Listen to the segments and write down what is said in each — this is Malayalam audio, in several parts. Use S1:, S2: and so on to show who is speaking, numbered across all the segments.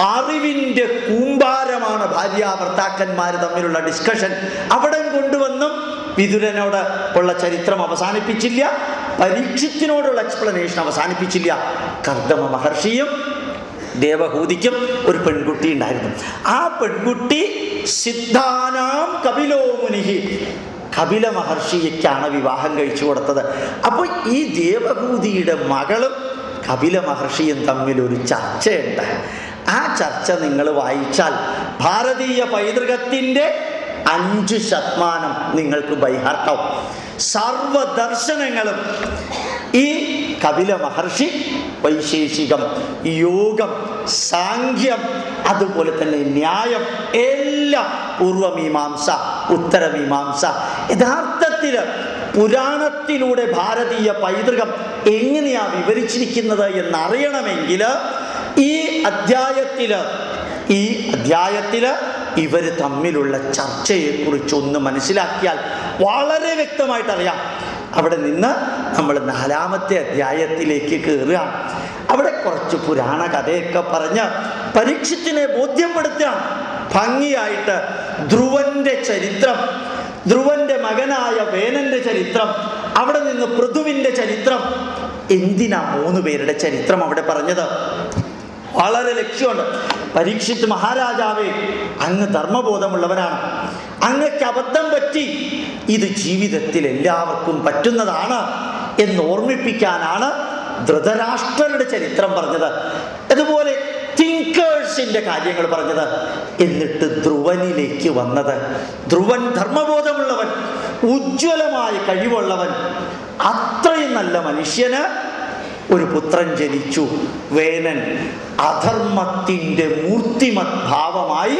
S1: അറിവിന്റെ കൂമ്പാരമാണ് ഭാര്യ ഭർത്താക്കന്മാർ തമ്മിലുള്ള ഡിസ്കഷൻ അവിടെ കൊണ്ടുവന്നും വിതുരനോട് ഉള്ള ചരിത്രം അവസാനിപ്പിച്ചില്ല പരീക്ഷത്തിനോടുള്ള എക്സ്പ്ലനേഷൻ അവസാനിപ്പിച്ചില്ല. കർദമ മഹർഷിയും ദേവഹൂതിക്കും ഒരു പെൺകുട്ടി ഉണ്ടായിരുന്നു. ആ പെൺകുട്ടി സിദ്ധാനാം കപിലോ മുനിഹി കപില മഹർഷിക്കാണ് വിവാഹം കഴിച്ചു കൊടുത്തത്. അപ്പോൾ ഈ ദേവഭൂതിയുടെ മകളും കപില മഹർഷിയും തമ്മിൽ ഒരു ചർച്ചയുണ്ട്. ആ ചർച്ച നിങ്ങൾ വായിച്ചാൽ ഭാരതീയ പൈതൃകത്തിന്റെ അഞ്ച് ശതമാനം നിങ്ങൾക്ക് ബൈഹാർട്ടാവും സർവദർശനങ്ങളും ഈ കപില മഹർഷി വൈശേഷികം യോഗം സാഖ്യം അതുപോലെ തന്നെ ന്യായം എല്ലാം പൂർവമീമാംസ ഉത്തരമീമാംസ. യഥാർത്ഥത്തിൽ പുരാണത്തിലൂടെ ഭാരതീയ പൈതൃകം എങ്ങനെയാണ് വിവരിച്ചിരിക്കുന്നത് എന്നറിയണമെങ്കിൽ ഈ അധ്യായത്തിൽ ഈ അധ്യായത്തിൽ ഇവർ തമ്മിലുള്ള ചർച്ചയെക്കുറിച്ച് ഒന്ന് മനസ്സിലാക്കിയാൽ വളരെ വ്യക്തമായിട്ട് അറിയാം അവിടെ നിന്ന് നമ്മൾ നാലാമത്തെ അധ്യായത്തിലേക്ക് കയറുക അവിടെ കുറച്ച് പുരാണ കഥയൊക്കെ പറഞ്ഞ് പരീക്ഷത്തിനെ ബോധ്യപ്പെടുത്താം ഭംഗിയായിട്ട് ധ്രുവന്റെ ചരിത്രം ധ്രുവന്റെ മകനായ വേനന്റെ ചരിത്രം അവിടെ നിന്ന് പൃഥുവിന്റെ ചരിത്രം. എന്തിനാ മൂന്ന് പേരുടെ ചരിത്രം അവിടെ പറഞ്ഞത്? വളരെ ലക്ഷ്യമുണ്ട്. പരീക്ഷിച്ച് മഹാരാജാവേ അങ്ങ് ധർമ്മബോധമുള്ളവനാണ്. അങ്ങക്ക് അബദ്ധം പറ്റി. ഇത് ജീവിതത്തിൽ എല്ലാവർക്കും പറ്റുന്നതാണ് എന്ന് ഓർമ്മിപ്പിക്കാനാണ് ധൃതരാഷ്ട്രരുടെ ചരിത്രം പറഞ്ഞത്. അതുപോലെ തിങ്കേഴ്സിന്റെ കാര്യങ്ങൾ പറഞ്ഞത്. എന്നിട്ട് ധ്രുവനിലേക്ക് വന്നത്. ധ്രുവൻ ധർമ്മബോധമുള്ളവൻ ഉജ്ജ്വലമായ കഴിവുള്ളവൻ. അത്രയും നല്ല മനുഷ്യന് ഒരു പുത്രൻ ജനിച്ചു. വേനൻ അധർമ്മത്തിന്റെ മൂർത്തിമത് ഭാവമായി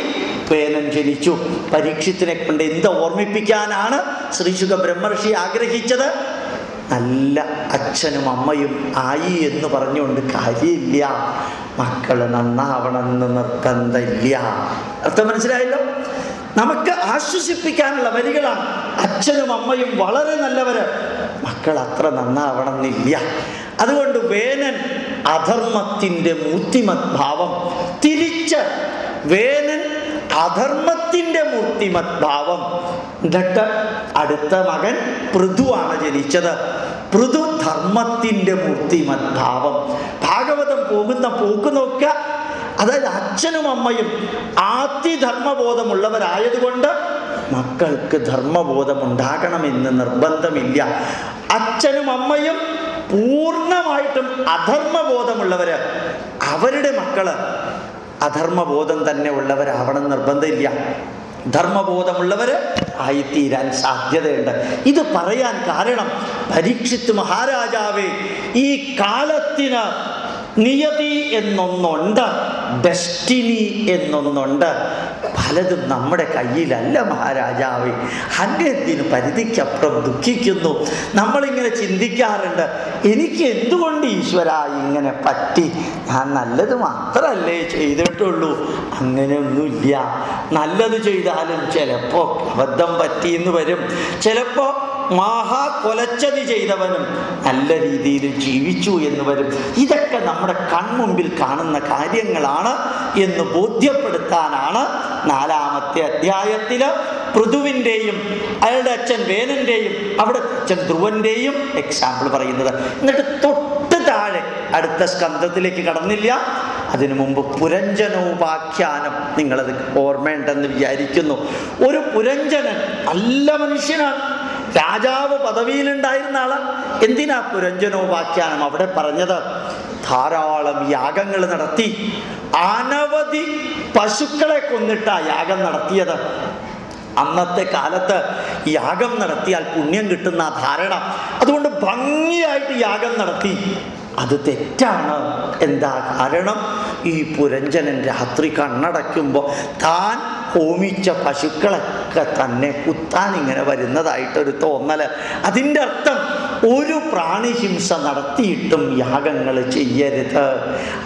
S1: വേനൻ ജനിച്ചു. പരീക്ഷത്തിനെ കൊണ്ട് എന്ത് ഓർമ്മിപ്പിക്കാനാണ് ശ്രീശുഖ ബ്രഹ്മർഷി ആഗ്രഹിച്ചത്? നല്ല അച്ഛനും അമ്മയും ആയി എന്ന് പറഞ്ഞുകൊണ്ട് കാര്യമില്ല. മക്കൾ നന്നാവണമെന്ന് നിർബന്ധമില്ല. അർത്ഥം മനസ്സിലായല്ലോ? നമുക്ക് ആശ്വസിപ്പിക്കാനുള്ള വരികളാണ് അച്ഛനും അമ്മയും വളരെ നല്ലവര്. മക്കൾ അത്ര നന്നാവണമെന്നില്ല. അതുകൊണ്ട് വേനൻ അധർമ്മത്തിന്റെ മൂർത്തിമത് ഭാവം തിരിച്ച് വേനൻ അധർമ്മത്തിന്റെ മൂർത്തിമത് ഭാവം എന്നിട്ട് അടുത്ത മകൻ പൃഥുവാണ് ജനിച്ചത്. പൃഥു ധർമ്മത്തിന്റെ മൂർത്തിമത് ഭാവം ഭാഗവതം പോകുന്ന പോക്ക് നോക്കുക. അതായത് അച്ഛനും അമ്മയും ആദ്യധർമ്മബോധമുള്ളവരായതുകൊണ്ട് മക്കൾക്ക് ധർമ്മബോധമുണ്ടാകണമെന്ന് നിർബന്ധമില്ല. അച്ഛനും അമ്മയും പൂർണമായിട്ടും അധർമ്മബോധമുള്ളവര് അവരുടെ മക്കൾ അധർമ്മബോധം തന്നെ ഉള്ളവരാവണം നിർബന്ധമില്ല. ധർമ്മബോധമുള്ളവര് ആയിത്തീരാൻ സാധ്യതയുണ്ട്. ഇത് പറയാൻ കാരണം പരീക്ഷിത്ത് മഹാരാജാവേ ഈ കാലത്തിന് നിയതി എന്നൊന്നുണ്ട് ഡെസ്റ്റിനി എന്നൊന്നുണ്ട്. പലതും നമ്മുടെ കയ്യിലല്ല മഹാരാജാവേ. അദ്ദേഹത്തിന് പരിധിക്കപ്പുറം ദുഃഖിക്കുന്നു. നമ്മളിങ്ങനെ ചിന്തിക്കാറുണ്ട് എനിക്ക് എന്തുകൊണ്ട് ഈശ്വര ഇങ്ങനെ പറ്റി? ഞാൻ നല്ലത് മാത്രമല്ലേ ചെയ്തിട്ടുള്ളൂ. അങ്ങനെയൊന്നുമില്ല. നല്ലത് ചെയ്താലും ചിലപ്പോൾ അബദ്ധം പറ്റിയെന്ന് വരും. ചിലപ്പോൾ മഹാ കൊലച്ചതി ചെയ്തവനും നല്ല രീതിയിൽ ജീവിച്ചു എന്ന് വരും. ഇതൊക്കെ നമ്മുടെ കൺമുമ്പിൽ കാണുന്ന കാര്യങ്ങളാണ് എന്ന് ബോധ്യപ്പെടുത്താനാണ് നാലാമത്തെ അധ്യായത്തിൽ പൃഥുവിന്റെയും അയാളുടെ അച്ഛൻ വേനന്റെയും അവിടെ അച്ഛൻ ധ്രുവന്റെയും എക്സാമ്പിൾ പറയുന്നത്. എന്നിട്ട് തൊട്ട് താഴെ അടുത്ത സ്കന്ധത്തിലേക്ക് കടന്നില്ല. അതിനു മുമ്പ് പുരഞ്ജനോപാഖ്യാനം നിങ്ങളത് ഓർമ്മയുണ്ടെന്ന് വിചാരിക്കുന്നു. ഒരു പുരഞ്ജനൻ നല്ല മനുഷ്യനാണ്. രാജാവ് പദവിയിലുണ്ടായിരുന്ന ആൾ എന്തിനാ പുരഞ്ജനോ പുരഞ്ജനോപാഖ്യാനം അവിടെ പറഞ്ഞത്? ധാരാളം യാഗങ്ങൾ നടത്തി. അനവധി പശുക്കളെ കൊന്നിട്ടാ യാഗം നടത്തിയത്. അന്നത്തെ കാലത്ത് യാഗം നടത്തിയാൽ പുണ്യം കിട്ടുന്ന ധാരണ. അതുകൊണ്ട് ഭംഗിയായിട്ട് യാഗം നടത്തി. അത് തെറ്റാണ്. എന്താ കാരണം? ഈ പുരഞ്ജനൻ രാത്രി കണ്ണടയ്ക്കുമ്പോൾ താൻ ഹോമിച്ച പശുക്കളൊക്കെ തന്നെ കുത്താൻ ഇങ്ങനെ വരുന്നതായിട്ടൊരു തോന്നൽ അതിന്റെ അർത്ഥം ഒരു പ്രാണിഹിംസ നടത്തിയിട്ടും യാഗങ്ങൾ ചെയ്യരുത്.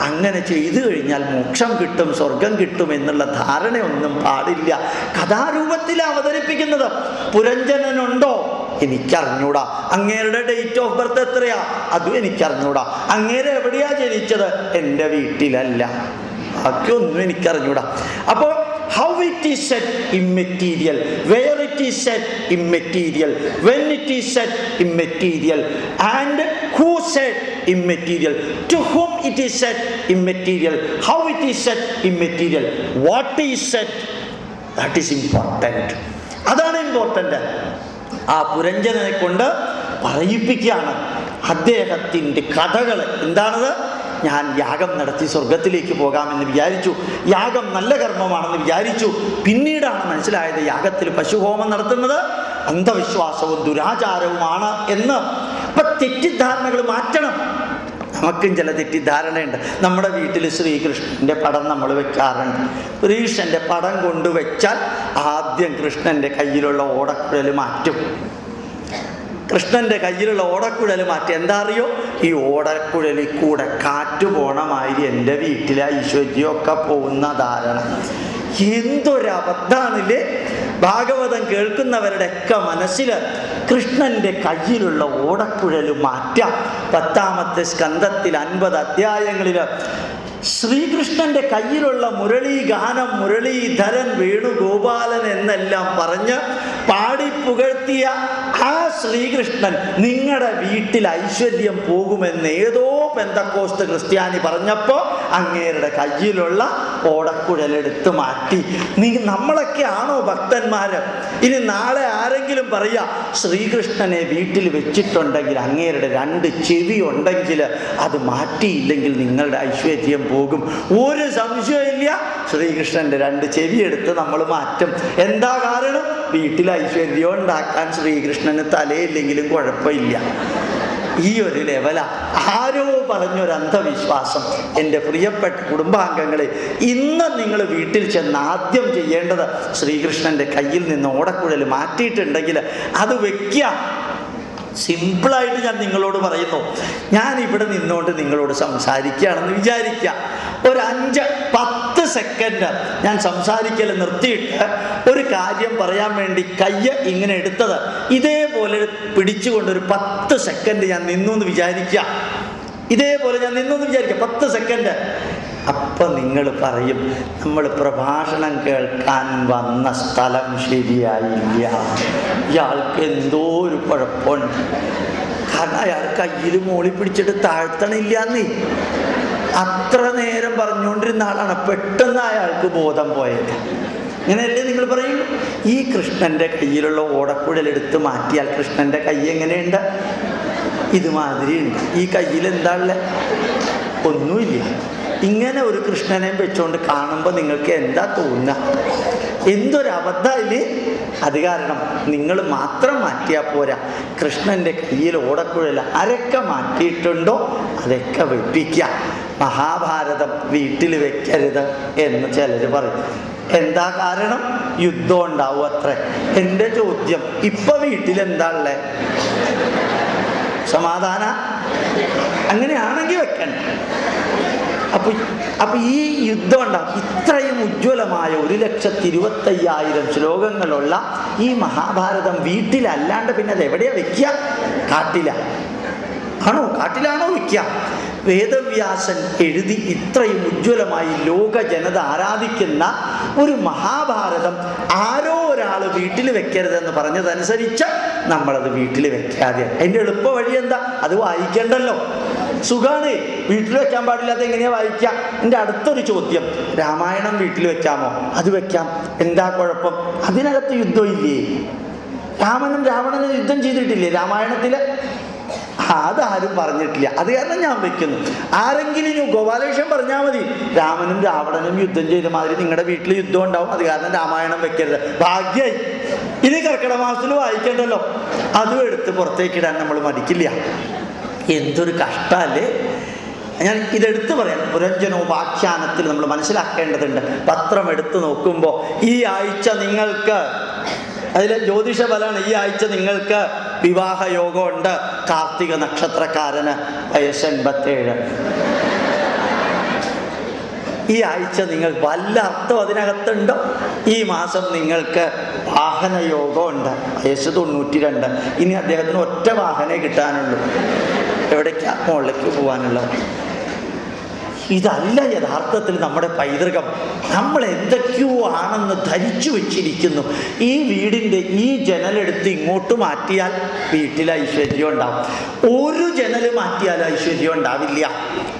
S1: അങ്ങനെ ചെയ്തു കഴിഞ്ഞാൽ മോക്ഷം കിട്ടും സ്വർഗം കിട്ടും എന്നുള്ള ധാരണയൊന്നും പാടില്ല. കഥാരൂപത്തിൽ അവതരിപ്പിക്കുന്നത് പുരഞ്ജനനുണ്ടോ? എനിക്കറിഞ്ഞൂടാ. അങ്ങേരുടെ ഡേറ്റ് ഓഫ് ബർത്ത് എത്രയാ? അതും എനിക്കറിഞ്ഞൂടാ. അങ്ങേരെ എവിടെയാ ജനിച്ചത്? എന്റെ വീട്ടിലല്ല. ബാക്കിയൊന്നും എനിക്കറിഞ്ഞൂടാ. അപ്പോൾ it is said immaterial where it is said immaterial when it is said immaterial and who said immaterial to whom it is said immaterial how it is said immaterial what is said that is important അതാണ് ഇമ്പോർട്ടന്റ് ആ പുരഞ്ജനെ കൊണ്ട് പറയിപ്പിക്കുകയാണ് അദ്ദേഹത്തിന്റെ കഥകൾ എന്താണത്? ഞാൻ യാഗം നടത്തി സ്വർഗത്തിലേക്ക് പോകാമെന്ന് വിചാരിച്ചു. യാഗം നല്ല കർമ്മമാണെന്ന് വിചാരിച്ചു. പിന്നീടാണ് മനസ്സിലായത് യാഗത്തിൽ പശുഹോമം നടത്തുന്നത് അന്ധവിശ്വാസവും ദുരാചാരവുമാണ് എന്ന്. ഇപ്പം തെറ്റിദ്ധാരണകൾ മാറ്റണം. നമുക്കും ചില തെറ്റിദ്ധാരണയുണ്ട്. നമ്മുടെ വീട്ടിൽ ശ്രീകൃഷ്ണന്റെ പടം നമ്മൾ വെക്കാറുണ്ട്. ശ്രീകൃഷ്ണന്റെ പടം കൊണ്ടുവച്ചാൽ ആദ്യം കൃഷ്ണന്റെ കയ്യിലുള്ള ഓടക്കുഴൽ മാറ്റും. കൃഷ്ണന്റെ കയ്യിലുള്ള ഓടക്കുഴൽ മാറ്റി. എന്താ അറിയോ? ഈ ഓടക്കുഴലിൽ കൂടെ കാറ്റ് പോണമായി എന്റെ വീട്ടിലെ ഐശ്വര്യമൊക്കെ പോകുന്ന ധാരണ. എന്തൊരബദ്ധാണില്ലേ ഭാഗവതം കേൾക്കുന്നവരുടെയൊക്കെ മനസ്സിൽ കൃഷ്ണന്റെ കയ്യിലുള്ള ഓടക്കുഴൽ മാറ്റാം. പത്താമത്തെ സ്കന്ധത്തിൽ അൻപത് അധ്യായങ്ങളിൽ ശ്രീകൃഷ്ണന്റെ കയ്യിലുള്ള മുരളീ ഗാനം മുരളീധരൻ വേണുഗോപാലൻ എന്നെല്ലാം പറഞ്ഞ് പാടി പുകഴ്ത്തിയ ശ്രീകൃഷ്ണൻ നിങ്ങളുടെ വീട്ടിൽ ഐശ്വര്യം പോകുമെന്ന് ഏതോ പെന്തക്കോസ്റ്റ് ക്രിസ്ത്യാനി പറഞ്ഞപ്പോൾ അങ്ങേരുടെ കയ്യിലുള്ള ഓടക്കുഴലെടുത്ത് മാറ്റി. നീ നമ്മളൊക്കെ ആണോ ഭക്തന്മാര്? ഇനി നാളെ ആരെങ്കിലും പറയാ ശ്രീകൃഷ്ണനെ വീട്ടിൽ വെച്ചിട്ടുണ്ടെങ്കിൽ അങ്ങേരുടെ രണ്ട് ചെവി ഉണ്ടെങ്കിൽ അത് മാറ്റിയില്ലെങ്കിൽ നിങ്ങളുടെ ഐശ്വര്യം പോകും. ഒരു സംശയമില്ല ശ്രീകൃഷ്ണന്റെ രണ്ട് ചെവി എടുത്ത് നമ്മൾ മാറ്റും. എന്താ കാരണം? വീട്ടിൽ ഐശ്വര്യം ഉണ്ടാക്കാൻ ശ്രീകൃഷ്ണന് തലയില്ലെങ്കിലും കുഴപ്പമില്ല. ഈ ഒരു ലെവല ആരോ പറഞ്ഞൊരു അന്ധവിശ്വാസം എന്റെ പ്രിയപ്പെട്ട കുടുംബാംഗങ്ങളെ ഇന്ന് നിങ്ങൾ വീട്ടിൽ ചെന്ന് ആദ്യം ചെയ്യേണ്ടത് ശ്രീകൃഷ്ണന്റെ കയ്യിൽ നിന്ന് ഓടക്കുഴൽ മാറ്റിയിട്ടുണ്ടെങ്കിൽ അത് വെക്കുക. സിമ്പിളായിട്ട് ഞാൻ നിങ്ങളോട് പറയുന്നു. ഞാൻ ഇവിടെ നിന്നുകൊണ്ട് നിങ്ങളോട് സംസാരിക്കുകയാണെന്ന് വിചാരിക്കുക. ഒരു അഞ്ച് പത്ത് സെക്കൻഡ് ഞാൻ സംസാരിക്കൽ നിർത്തിയിട്ട് ഒരു കാര്യം പറയാൻ വേണ്ടി കയ്യ് ഇങ്ങനെ എടുത്തത്. ഇതേപോലെ പിടിച്ചുകൊണ്ട് ഒരു പത്ത് സെക്കൻഡ് ഞാൻ നിന്നു എന്ന് വിചാരിക്കുക. ഇതേപോലെ ഞാൻ നിന്നു എന്ന് വിചാരിക്കുക. പത്ത് സെക്കൻഡ്. അപ്പം നിങ്ങൾ പറയും നമ്മൾ പ്രഭാഷണം കേൾക്കാൻ വന്ന സ്ഥലം ശരിയായില്ല. ഇയാൾക്ക് എന്തോ ഒരു കുഴപ്പമുണ്ട് കാരണം അയാൾ കയ്യിൽ മോളി പിടിച്ചിട്ട് താഴ്ത്തണില്ല എന്നേ അത്ര നേരം പറഞ്ഞുകൊണ്ടിരുന്ന ആളാണ്. പെട്ടെന്ന് അയാൾക്ക് ബോധം പോയത്. ഇങ്ങനെയല്ലേ നിങ്ങൾ പറയും? ഈ കൃഷ്ണന്റെ കയ്യിലുള്ള ഓടക്കുഴലെടുത്ത് മാറ്റിയാൽ കൃഷ്ണന്റെ കൈ എങ്ങനെയുണ്ട്? ഇതുമാതിരി ഉണ്ട് ഈ കയ്യിൽ എന്താ ഉള്ളത് ഒന്നുമില്ല. ഇങ്ങനെ ഒരു കൃഷ്ണനെ വെച്ചുകൊണ്ട് കാണുമ്പോൾ നിങ്ങൾക്ക് എന്താ തോന്നുക? എന്തൊരു അബദ്ധമില്ലേ അത് കാരണം നിങ്ങൾ മാത്രം മാറ്റിയാൽ പോരാ. കൃഷ്ണന്റെ കയ്യിൽ ഓടക്കുഴൽ ആരൊക്കെ മാറ്റിയിട്ടുണ്ടോ അതൊക്കെ വെപ്പിക്കുക മഹാഭാരതം വീട്ടിൽ വെക്കരുത് എന്ന് ചിലർ പറയും. എന്താ കാരണം? യുദ്ധം ഉണ്ടാവും അത്ര. എന്റെ ചോദ്യം ഇപ്പൊ വീട്ടിൽ എന്താ ഉള്ളത് സമാധാന? അങ്ങനെയാണെങ്കിൽ വെക്കണ്ട. അപ്പൊ അപ്പൊ ഈ യുദ്ധം ഉണ്ടാകും ഇത്രയും ഉജ്ജ്വലമായ ഒരു ലക്ഷത്തി ഇരുപത്തയ്യായിരം ശ്ലോകങ്ങളുള്ള ഈ മഹാഭാരതം വീട്ടിലല്ലാണ്ട് പിന്നെ അത് എവിടെയാ വെക്കുക കാട്ടില. ആണോ? കാട്ടിലാണോ വെക്കുക വേദവ്യാസൻ എഴുതി ഇത്രയും ഉജ്ജ്വലമായി ലോക ജനത ആരാധിക്കുന്ന ഒരു മഹാഭാരതം ആരോ ഒരാൾ വീട്ടിൽ വെക്കരുതെന്ന് പറഞ്ഞതനുസരിച്ച് നമ്മളത് വീട്ടിൽ വെക്കാതെ. അതിന്റെ എളുപ്പ വഴി എന്താ? അത് വായിക്കണ്ടല്ലോ. സുഖാണ്. വീട്ടിൽ വെക്കാൻ പാടില്ലാത്ത എങ്ങനെയാ വായിക്കാം? എന്റെ അടുത്തൊരു ചോദ്യം. രാമായണം വീട്ടിൽ വെക്കാമോ? അത് വെക്കാം. എന്താ കുഴപ്പം? അതിനകത്ത് യുദ്ധം ഇല്ലേ? രാമനും രാവണനും യുദ്ധം ചെയ്തിട്ടില്ലേ? രാമായണത്തിൽ? അതാരും പറഞ്ഞിട്ടില്ല. അത് കാരണം ഞാൻ വെക്കുന്നു. ആരെങ്കിലും ഗോപാലകൃഷ്ണൻ പറഞ്ഞാൽ മതി. രാമനും രാവണനും യുദ്ധം ചെയ്ത മാതിരി നിങ്ങളുടെ വീട്ടിൽ യുദ്ധം ഉണ്ടാവും. അത് കാരണം രാമായണം വെക്കരുത്. ഭാഗ്യായി. ഇനി കർക്കിടമാസത്തിൽ വായിക്കണ്ടല്ലോ. അതും എടുത്ത് പുറത്തേക്കിടാൻ നമ്മൾ മടിക്കില്ല. എന്തൊരു കഷ്ടമല്ലേ ഞാൻ ഇതെടുത്തു പറയാം. പുരഞ്ജനോപാഖ്യാനത്തിൽ നമ്മൾ മനസ്സിലാക്കേണ്ടതുണ്ട്. പത്രം എടുത്തു നോക്കുമ്പോൾ ഈ ആഴ്ച നിങ്ങൾക്ക് അതിലെ ജ്യോതിഷ ഫലമാണ് ഈ ആഴ്ച നിങ്ങൾക്ക് വിവാഹയോഗമുണ്ട്. കാർത്തിക നക്ഷത്രക്കാരന് വയസ്സ് എൺപത്തേഴ്. ഈ ആഴ്ച നിങ്ങൾ വല്ല അർത്ഥം അതിനകത്തുണ്ടോ? ഈ മാസം നിങ്ങൾക്ക് വാഹനയോഗമുണ്ട്. വയസ്സ് തൊണ്ണൂറ്റി രണ്ട് ഇനി അദ്ദേഹത്തിന് ഒറ്റ വാഹനേ കിട്ടാനുള്ളൂ. എവിടേക്കാ മുകളിലേക്ക് പോകാനുള്ളത് ഇതല്ല യഥാർത്ഥത്തിൽ നമ്മുടെ പൈതൃകം. നമ്മൾ എന്തൊക്കെയോ ആണെന്ന് ധരിച്ചു വെച്ചിരിക്കുന്നു. ഈ വീടിന്റെ ഈ ജനലെടുത്ത് ഇങ്ങോട്ട് മാറ്റിയാൽ വീട്ടിൽ ഐശ്വര്യം ഉണ്ടാവും. ഒരു ജനൽ മാറ്റിയാൽ ഐശ്വര്യം ഉണ്ടാവില്ല.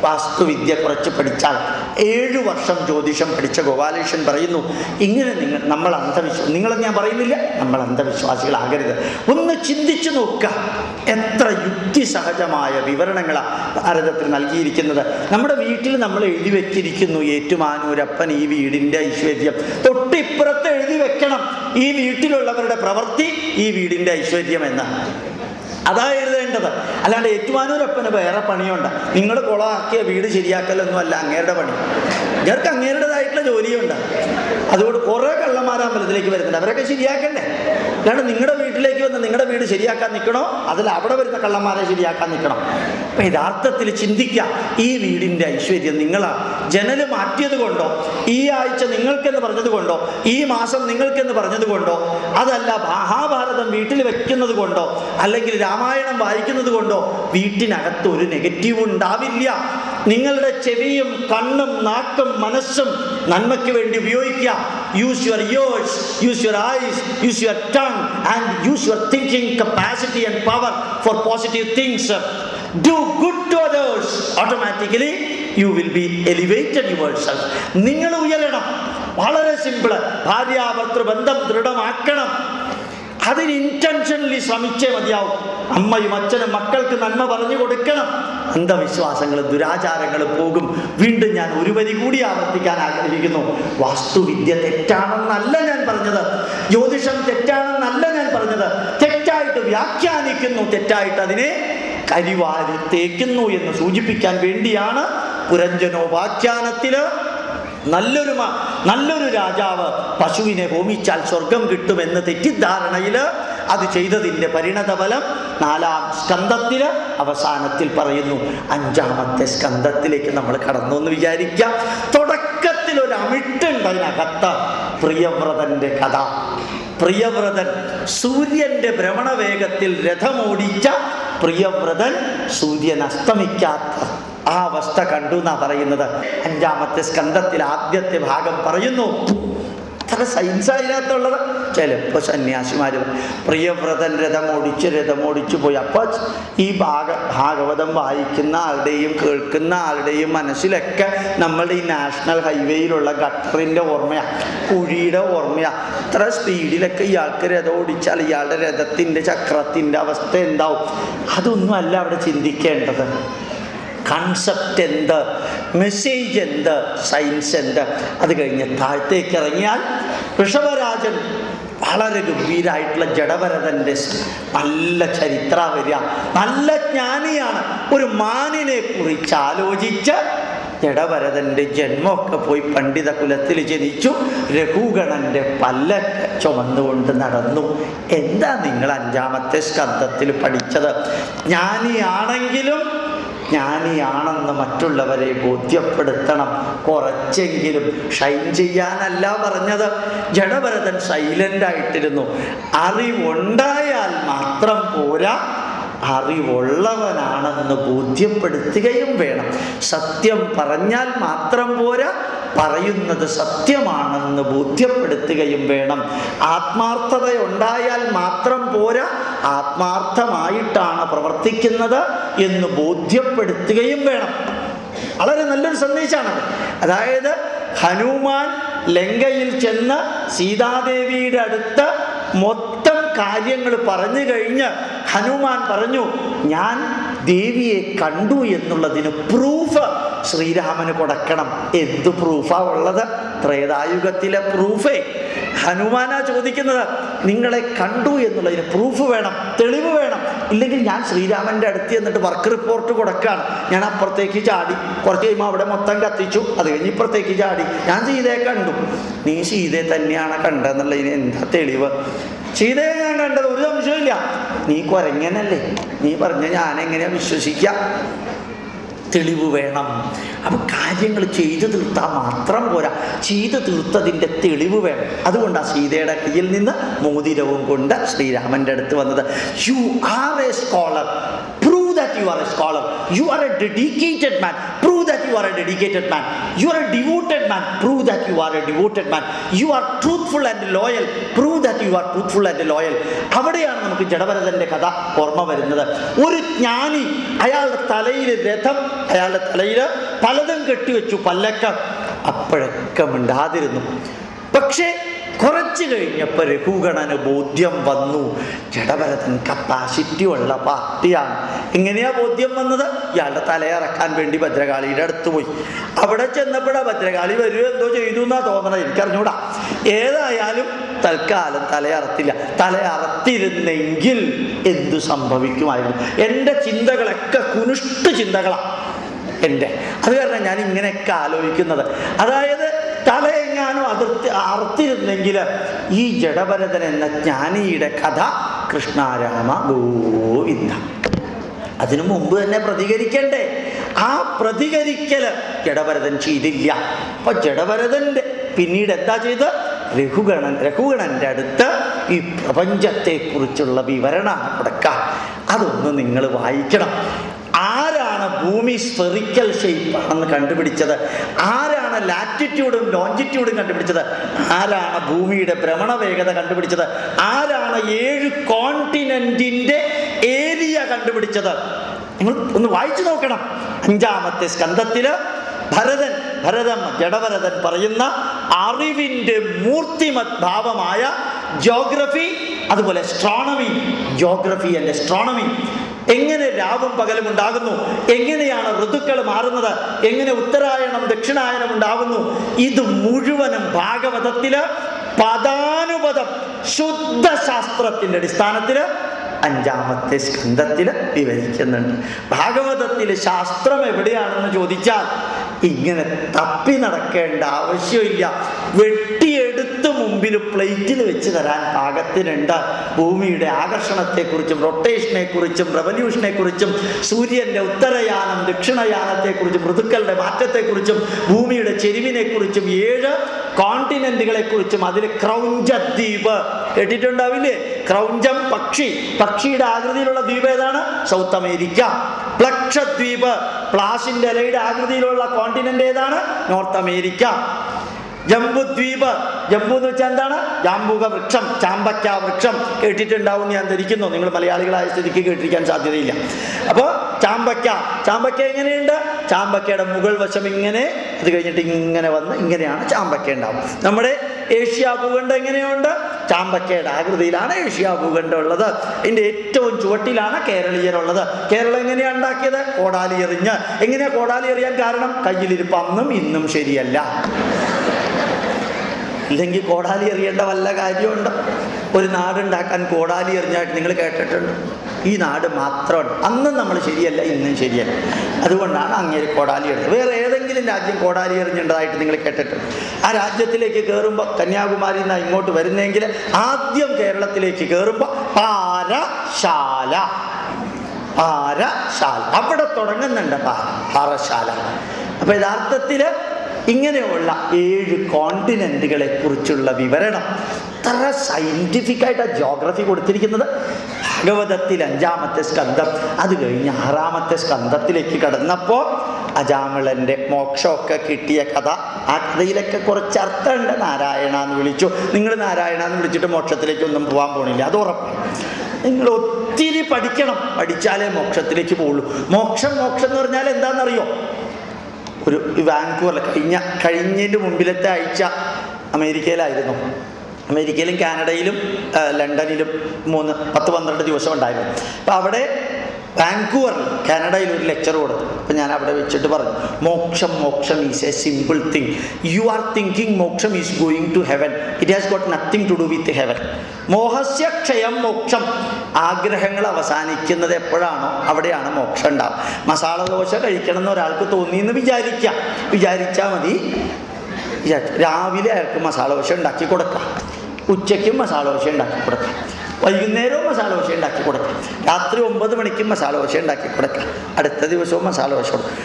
S1: വാസ്തുവിദ്യ കുറച്ച് പഠിച്ചാൽ ഏഴു വർഷം ജ്യോതിഷം പഠിച്ച ഗോപാലകൃഷ്ണൻ പറയുന്നു ഇങ്ങനെ നിങ്ങൾ നമ്മൾ അന്ധവിശ്വാസം നിങ്ങളെന്ന് ഞാൻ പറയുന്നില്ല നമ്മൾ അന്ധവിശ്വാസികളാകരുത് ഒന്ന് ചിന്തിച്ചു നോക്കുക. എത്ര യുക്തിസഹജമായ വിവരണങ്ങളാണ് ഭാരതത്തിൽ നൽകിയിരിക്കുന്നത്. നമ്മുടെ വീട്ടിൽ നമ്മൾ എഴുതി വെച്ചിരിക്കുന്നു ഏറ്റുമാനൂരപ്പൻ ഈ വീടിന്റെ ഐശ്വര്യം. തൊട്ടിപ്പുറത്ത് എഴുതി വെക്കണം. ഈ വീട്ടിലുള്ളവരുടെ പ്രവൃത്തി ഈ വീടിന്റെ ഐശ്വര്യം എന്ന്. അതാ എഴുതേണ്ടത്. അല്ലാണ്ട് ഏറ്റുമാനൂരപ്പന് വേറെ പണിയുണ്ട്. നിങ്ങൾ കുളമാക്കിയ വീട് ശരിയാക്കലൊന്നുമല്ല അങ്ങേരുടെ പണി. ഇവർക്ക് അങ്ങേരുടേതായിട്ടുള്ള ജോലിയുണ്ട്. അതുകൊണ്ട് കുറേ കള്ളന്മാർ അമ്പലത്തിലേക്ക് വരുന്നുണ്ട്. അവരൊക്കെ ശരിയാക്കണ്ടേ? അല്ലാണ്ട് നിങ്ങളുടെ വീട്ടിലേക്ക് വന്ന് നിങ്ങളുടെ വീട് ശരിയാക്കാൻ നിൽക്കണോ? അതിൽ അവിടെ വരുന്ന കള്ളന്മാരെ ശരിയാക്കാൻ നിൽക്കണം? അപ്പം യഥാർത്ഥത്തിൽ ചിന്തിക്കുക ഈ വീടിന്റെ ഐശ്വര്യം നിങ്ങളാണ് ജനൽ മാറ്റിയത് കൊണ്ടോ ഈ ആഴ്ച നിങ്ങൾക്കെന്ന് പറഞ്ഞത് കൊണ്ടോ ഈ മാസം നിങ്ങൾക്കെന്ന് പറഞ്ഞത് കൊണ്ടോ അതല്ല മഹാഭാരതം വീട്ടിൽ വെക്കുന്നത് കൊണ്ടോ അല്ലെങ്കിൽ രാമായണം വായിക്കുന്നത് കൊണ്ടോ വീട്ടിനകത്ത് ഒരു നെഗറ്റീവ് ഉണ്ടാവില്ല. നിങ്ങളുടെ ചെവിയും കണ്ണും നാക്കും മനസ്സും നന്മയ്ക്ക് വേണ്ടി ഉപയോഗിക്കുക. Use your ears use your eyes use your tongue and use your thinking capacity and power for positive things do good to others automatically you will be elevated yourself നിങ്ങൾ ഉയരണം. വളരെ സിമ്പിൾ ഭാര്യാഭർത്തൃ ബന്ധം ദൃഢമാക്കണം. അതിന് ഇന്റൻഷനലി ശ്രമിച്ചേ മതിയാവും. അമ്മയും അച്ഛനും മക്കൾക്ക് നന്മ പറഞ്ഞു കൊടുക്കണം. അന്ധവിശ്വാസങ്ങൾ ദുരാചാരങ്ങൾ പോകും. വീണ്ടും ഞാൻ ഒരു വരി കൂടി ആവർത്തിക്കാൻ ആഗ്രഹിക്കുന്നു. വാസ്തുവിദ്യ തെറ്റാണെന്നല്ല ഞാൻ പറഞ്ഞത്. ജ്യോതിഷം തെറ്റാണെന്നല്ല ഞാൻ പറഞ്ഞത്. തെറ്റായിട്ട് വ്യാഖ്യാനിക്കുന്നു തെറ്റായിട്ട് അതിനെ കരിവാരി തേക്കുന്നു എന്ന് സൂചിപ്പിക്കാൻ വേണ്ടിയാണ് പുരഞ്ജനോപാഖ്യാനത്തിൽ നല്ലൊരു നല്ലൊരു രാജാവ് പശുവിനെ ഹോമിച്ചാൽ സ്വർഗം കിട്ടുമെന്ന് തെറ്റിദ്ധാരണയിൽ അത് ചെയ്തതിന്റെ പരിണതഫലം നാലാം സ്കന്ധത്തിൽ അവസാനത്തിൽ പറയുന്നു. അഞ്ചാമത്തെ സ്കന്ധത്തിലേക്ക് നമ്മൾ കടന്നു എന്ന് വിചാരിക്കാം തുടക്കത്തിൽ ഒരു അമിട്ടുണ്ട് അതിനകത്ത് പ്രിയവ്രതന്റെ കഥ. പ്രിയവ്രതൻ സൂര്യന്റെ ഭ്രമണവേഗത്തിൽ രഥമോടിച്ച പ്രിയവ്രതൻ സൂര്യൻ അസ്തമിക്കാത്ത ആ അവസ്ഥ കണ്ടു എന്നാ പറയുന്നത്. അഞ്ചാമത്തെ സ്കന്ധത്തിൽ ആദ്യത്തെ ഭാഗം പറയുന്നു. അത്ര സയൻസ് അതിനകത്തുള്ളത് ചിലപ്പോൾ സന്യാസിമാർ പ്രിയവ്രതൻ രഥമോടിച്ച് രഥമോടിച്ച് പോയി. അപ്പോൾ ഈ ഭാഗ ഭാഗവതം വായിക്കുന്ന ആളുടെയും കേൾക്കുന്ന ആളുടെയും മനസ്സിലൊക്കെ നമ്മുടെ ഈ നാഷണൽ ഹൈവേയിലുള്ള ഗട്ടറിന്റെ ഓർമ്മയാണ് കുഴിയുടെ ഓർമ്മയാണ് അത്ര സ്പീഡിലൊക്കെ ഇയാൾക്ക് രഥം ഓടിച്ചാൽ ഇയാളുടെ രഥത്തിന്റെ ചക്രത്തിന്റെ അവസ്ഥ എന്താവും? അതൊന്നും അല്ല അവിടെ ചിന്തിക്കേണ്ടത്. കൺസെപ്റ്റ് എന്ത്? മെസ്സേജ് എന്ത്? സയൻസ് എന്ത്? അത് കഴിഞ്ഞ് താഴത്തേക്ക് ഇറങ്ങിയാൽ ഋഷഭരാജൻ വളരെ ഗംഭീരായിട്ടുള്ള ജഡഭരതന്റെ നല്ല ചരിത്ര വരിക. നല്ല ജ്ഞാനിയാണ്. ഒരു മാനിനെ കുറിച്ച് ആലോചിച്ച് ജഡഭരതന്റെ ജന്മമൊക്കെ പോയി പണ്ഡിത കുലത്തിൽ ജനിച്ചു. രഘുഗണന്റെ പല്ല ചുമന്നുകൊണ്ട് നടന്നു. എന്താ നിങ്ങൾ അഞ്ചാമത്തെ സ്കന്ധത്തിൽ പഠിച്ചത്? ജ്ഞാനിയാണെങ്കിലും ജ്ഞാനിയാണെന്ന് മറ്റുള്ളവരെ ബോധ്യപ്പെടുത്തണം. കുറച്ചെങ്കിലും ഷൈൻ ചെയ്യാനല്ല പറഞ്ഞത്. ജഡഭരതൻ സൈലന്റ് ആയിട്ടിരുന്നു. അറിവുണ്ടായാൽ മാത്രം പോരാ. അറിവുള്ളവനാണെന്ന് ബോധ്യപ്പെടുത്തുകയും വേണം. സത്യം പറഞ്ഞാൽ മാത്രം പോരാ. പറയുന്നത് സത്യമാണെന്ന് ബോധ്യപ്പെടുത്തുകയും വേണം. ആത്മാർത്ഥത ഉണ്ടായാൽ മാത്രം പോരാ ആത്മാർത്ഥമായിട്ടാണ് പ്രവർത്തിക്കുന്നത് എന്ന് ബോധ്യപ്പെടുത്തുകയും വേണം. വളരെ നല്ലൊരു സന്ദേശമാണ് അതായത് ഹനുമാൻ ലങ്കയിൽ ചെന്ന് സീതാദേവിയുടെ അടുത്ത് മൊത്തം കാര്യങ്ങൾ പറഞ്ഞു കഴിഞ്ഞ് ഹനുമാൻ പറഞ്ഞു ഞാൻ ദേവിയെ കണ്ടു എന്നുള്ളതിന് പ്രൂഫ് ശ്രീരാമന് കൊടുക്കണം. എന്ത് പ്രൂഫാ ഉള്ളത്? ത്രേതായുഗത്തിലെ പ്രൂഫേ ഹനുമാനാ ചോദിക്കുന്നത് നിങ്ങളെ കണ്ടു എന്നുള്ളതിന് പ്രൂഫ് വേണം തെളിവ് വേണം. ഇല്ലെങ്കിൽ ഞാൻ ശ്രീരാമന്റെ അടുത്ത് എന്നിട്ട് വർക്ക് റിപ്പോർട്ട് കൊടുക്കുകയാണ്. ഞാൻ അപ്പുറത്തേക്ക് ചാടി കുറച്ച് കഴിയുമ്പോൾ അവിടെ മൊത്തം കത്തിച്ചു. അത് കഴിഞ്ഞ് ഇപ്പുറത്തേക്ക് ചാടി. ഞാൻ സീതയെ കണ്ടു. നീ സീതയെ തന്നെയാണ് കണ്ടെന്നുള്ളതിന് എന്താ തെളിവ്? സീതയെ ഞാൻ കണ്ടത്. ഒരു സംശയമില്ല നീ കുരങ്ങനല്ലേ? നീ പറഞ്ഞ ഞാൻ എങ്ങനെയാ വിശ്വസിക്കാം? തെളിവ് വേണം. അപ്പൊ കാര്യങ്ങൾ ചെയ്തു തീർത്താൽ മാത്രം പോരാ. ചെയ്തു തീർത്തതിന്റെ തെളിവ് വേണം. അതുകൊണ്ടാണ് സീതയുടെ കയ്യിൽ നിന്ന് മോതിരവും കൊണ്ട് ശ്രീരാമന്റെ അടുത്ത് വന്നത്. You are a scholar you are a scholar. You are a dedicated man. Prove that you are a dedicated man. You are a devoted man. Prove that you are a devoted man. You are truthful and loyal. Prove that you are truthful and loyal. അവിടെയാണ് നമുക്ക് ജഡഭരതന്റെ കഥ ഓർമ്മ വരുന്നത് ഒരു ജ്ഞാനി അയാളുടെ തലയിൽ രഥം അയാളുടെ തലയിൽ പലതും കെട്ടിവെച്ചു പല്ലക്ക അപ്പോഴൊക്കെ മിണ്ടാതിരുന്നു പക്ഷേ കുറച്ച് കഴിഞ്ഞപ്പോൾ രഘുഗണന് ബോധ്യം വന്നു. ജഡഭരതൻ കപ്പാസിറ്റി ഉള്ള പാർട്ടിയാണ്. എങ്ങനെയാ ബോധ്യം വന്നത്? ഇയാളുടെ തലയിറക്കാൻ വേണ്ടി ഭദ്രകാളിയുടെ അടുത്ത് പോയി. അവിടെ ചെന്നപ്പോഴാ ഭദ്രകാളി വരുമോ എന്തോ ചെയ്തു എന്നാ തോന്നണത് എനിക്കറിഞ്ഞൂടാ. ഏതായാലും തൽക്കാലം തലയറത്തില്ല തലയറത്തിരുന്നെങ്കിൽ എന്തു സംഭവിക്കുമായിരുന്നു? എന്റെ ചിന്തകളൊക്കെ കുനിഷ്ട ചിന്തകളാണ് എന്റെ. അത് കാരണം ഞാൻ ഇങ്ങനെയൊക്കെ ആലോചിക്കുന്നത്. അതായത് തലയെങ്ങാനും അതിർത്തി അർത്തിരുന്നെങ്കിൽ ഈ ജഡഭരതൻ എന്ന ജ്ഞാനിയുടെ കഥ കൃഷ്ണാരാമ ഗോവിന്ദ. അതിനു മുമ്പ് തന്നെ പ്രതികരിക്കണ്ടേ? ആ പ്രതികരിക്കൽ ജഡഭരതൻ ചെയ്തില്ല. അപ്പൊ ജഡഭരതന്റെ പിന്നീട് എന്താ ചെയ്ത് രഘുഗണൻ രഘുഗണന്റെ അടുത്ത് ഈ പ്രപഞ്ചത്തെക്കുറിച്ചുള്ള വിവരണമാണ് കൊടുക്കുക അതൊന്ന് നിങ്ങൾ വായിക്കണം. ആരാണ് ഭൂമി സ്ഫെറിക്കൽ ഷേപ്പാണെന്ന് കണ്ടുപിടിച്ചത്? ആരാണ് ലാറ്റിറ്റ്യൂഡും ലോഞ്ചിറ്റ്യൂഡും കണ്ടുപിടിച്ചത്? ആരാണ് ഭൂമിയുടെ ഭ്രമണവേഗത കണ്ടുപിടിച്ചത്? ആരാണ് ഏഴ് കോണ്ടിനെന്റിന്റെ ഏരിയ കണ്ടുപിടിച്ചത്? നിങ്ങൾ ഒന്ന് വായിച്ചു നോക്കണം. അഞ്ചാമത്തെ സ്കന്ധത്തിൽ ഭരതൻ ഭരതൻ ജഡഭരതൻ പറയുന്ന അറിവിന്റെ മൂർത്തിമത് ഭാവമായ ജോഗ്രഫി അതുപോലെ അസ്ട്രോണമി ജോഗ്രഫി ആൻഡ് അസ്ട്രോണമി എങ്ങനെ രാവും പകലും ഉണ്ടാകുന്നു? എങ്ങനെയാണ് ഋതുക്കൾ മാറുന്നത്? എങ്ങനെ ഉത്തരായണം ദക്ഷിണായനം ഉണ്ടാകുന്നു? ഇത് മുഴുവനും ഭാഗവതത്തിൽ പദാനുപദം ശുദ്ധ ശാസ്ത്രത്തിന്റെ അടിസ്ഥാനത്തിൽ അഞ്ചാമത്തെ സ്കന്ധത്തിൽ വിവരിക്കുന്നുണ്ട്. ഭാഗവതത്തിൽ ശാസ്ത്രം എവിടെയാണെന്ന് ചോദിച്ചാൽ ഇങ്ങനെ തപ്പി നടക്കേണ്ട ആവശ്യമില്ല. വെട്ടിയെടുത്ത് മുമ്പിൽ പ്ലേറ്റിൽ വെച്ച് തരാൻ പാകത്തിനുണ്ട്. ഭൂമിയുടെ ആകർഷണത്തെക്കുറിച്ചും റൊട്ടേഷനെക്കുറിച്ചും റെവല്യൂഷനെക്കുറിച്ചും സൂര്യന്റെ ഉത്തരയാനം ദക്ഷിണയാനത്തെക്കുറിച്ചും ഋതുക്കളുടെ മാറ്റത്തെക്കുറിച്ചും ഭൂമിയുടെ ചെരിവിനെക്കുറിച്ചും ഏഴ് കോണ്ടിനെന്റുകളെക്കുറിച്ചും അതിൽ ക്രൗഞ്ചദ്വീപ് കേട്ടിട്ടുണ്ടാവില്ലേ? ക്രൗഞ്ചം പക്ഷി. പക്ഷിയുടെ ആകൃതിയിലുള്ള ദ്വീപ് ഏതാണ്? South America. പ്ലക്ഷദ്വീപ്. പ്ലാസിന്റെ ഇലയുടെ ആകൃതിയിലുള്ള കോണ്ടിനെന്റ് ഏതാണ്? North America. ജംബുദ്വീപ് ജംബു എന്ന് വെച്ചാൽ എന്താണ്? ജാമ്പുക വൃക്ഷം ചാമ്പക്ക വൃക്ഷം കേട്ടിട്ടുണ്ടാവും ഞാൻ ധരിക്കുന്നു. നിങ്ങൾ മലയാളികളായ സ്ഥിതിക്ക് കേട്ടിരിക്കാൻ സാധ്യതയില്ല. അപ്പോൾ ചാമ്പക്ക ചാമ്പക്ക എങ്ങനെയുണ്ട്? ചാമ്പക്കയുടെ മുകൾ വശം ഇങ്ങനെ അത് കഴിഞ്ഞിട്ട് ഇങ്ങനെ വന്ന് ഇങ്ങനെയാണ് ചാമ്പക്ക ഉണ്ടാവും നമ്മുടെ ഏഷ്യ ഭൂഖണ്ഡം എങ്ങനെയുണ്ട്? ചാമ്പക്കയുടെ ആകൃതിയിലാണ് ഏഷ്യ ഭൂഖണ്ഡം ഉള്ളത്. ഇതിന്റെ ഏറ്റവും ചുവട്ടിലാണ് കേരളീയരുള്ളത് കേരളം എങ്ങനെയാണ് ഉണ്ടാക്കിയത്? കോടാലി എറിഞ്ഞ്. എങ്ങനെയാണ് കോടാലി എറിയാൻ കാരണം? കയ്യിലിരുപ്പ് അന്നും ഇന്നും ശരിയല്ല. ഇല്ലെങ്കിൽ കോടാലി എറിയേണ്ട വല്ല കാര്യമുണ്ട്? ഒരു നാടുണ്ടാക്കാൻ കോടാലി എറിഞ്ഞായിട്ട് നിങ്ങൾ കേട്ടിട്ടുണ്ട്. ഈ നാട് മാത്രമാണ്. അന്നും നമ്മൾ ശരിയല്ല ഇന്നും ശരിയല്ല. അതുകൊണ്ടാണ് അങ്ങേര് കോടാലി എടുത്തത് വേറെ ഏതെങ്കിലും രാജ്യം കോടാലി എറിഞ്ഞേണ്ടതായിട്ട് നിങ്ങൾ കേട്ടിട്ടുണ്ട്. ആ രാജ്യത്തിലേക്ക് കയറുമ്പോൾ കന്യാകുമാരിയിൽ നിന്ന് ഇങ്ങോട്ട് വരുന്നെങ്കിൽ ആദ്യം കേരളത്തിലേക്ക് കയറുമ്പോൾ പാരശാല. പാരശാല. അവിടെ തുടങ്ങുന്നുണ്ട് പാര പാറശാല. അപ്പൊ യഥാർത്ഥത്തിൽ ഇങ്ങനെയുള്ള ഏഴ് കോണ്ടിനെന്റുകളെ കുറിച്ചുള്ള വിവരണം സയന്റിഫിക് ആയിട്ട് ജോഗ്രഫി കൊടുത്തിരിക്കുന്നത്. ഭാഗവതത്തിൽ അഞ്ചാമത്തെ സ്കന്ധം അത് കഴിഞ്ഞ് ആറാമത്തെ സ്കന്ധത്തിലേക്ക് കടന്നപ്പോൾ അജാമിളന്റെ മോക്ഷമൊക്കെ കിട്ടിയ കഥ. ആ കഥയിലൊക്കെ കുറച്ച് അർത്ഥമുണ്ട്. നാരായണ എന്ന് വിളിച്ചു. നിങ്ങൾ നാരായണ എന്ന് വിളിച്ചിട്ട് മോക്ഷത്തിലേക്കൊന്നും പോകാൻ പോണില്ല. അത് ഉറപ്പാണ്. നിങ്ങൾ ഒത്തിരി പഠിക്കണം. പഠിച്ചാലേ മോക്ഷത്തിലേക്ക് പോകുള്ളൂ മോക്ഷം മോക്ഷം എന്ന് പറഞ്ഞാൽ എന്താണെന്നറിയോ? ഒരു വാൻകൂവറിൽ കഴിഞ്ഞ കഴിഞ്ഞതിന്റെ മുമ്പിലത്തെ ആഴ്ച അമേരിക്കയിലായിരുന്നു. അമേരിക്കയിലും കാനഡയിലും ലണ്ടനിലും മൂന്ന് പത്ത് പന്ത്രണ്ട് ദിവസം ഉണ്ടായിരുന്നു അപ്പോൾ അവിടെ വാൻകൂവറിൽ കാനഡയിൽ ഒരു ലെക്ചർ കൊടുത്തു. അപ്പം ഞാൻ അവിടെ വെച്ചിട്ട് പറഞ്ഞു മോക്ഷം moksha is a simple thing you are thinking moksha is going to heaven it has got nothing to do with heaven മോഹസ്യ ക്ഷയം മോക്ഷം. ആഗ്രഹങ്ങൾ അവസാനിക്കുന്നത് എപ്പോഴാണോ അവിടെയാണ് മോക്ഷം ഉണ്ടാവും മസാല ദോശ കഴിക്കണം എന്ന് ഒരാൾക്ക് തോന്നി എന്ന് വിചാരിക്കാം വിചാരിച്ചാൽ മതി രാവിലെ അയാൾക്ക് മസാല ദോശ ഉണ്ടാക്കി കൊടുക്കാം. ഉച്ചയ്ക്കും മസാല ദോശ ഉണ്ടാക്കി കൊടുക്കാം. വൈകുന്നേരവും മസാല ദോശ ഉണ്ടാക്കി കൊടുക്കാം. രാത്രി ഒമ്പത് മണിക്കും മസാല ദോശ ഉണ്ടാക്കി കൊടുക്കാം. അടുത്ത ദിവസവും മസാല ദോശ കൊടുക്കും.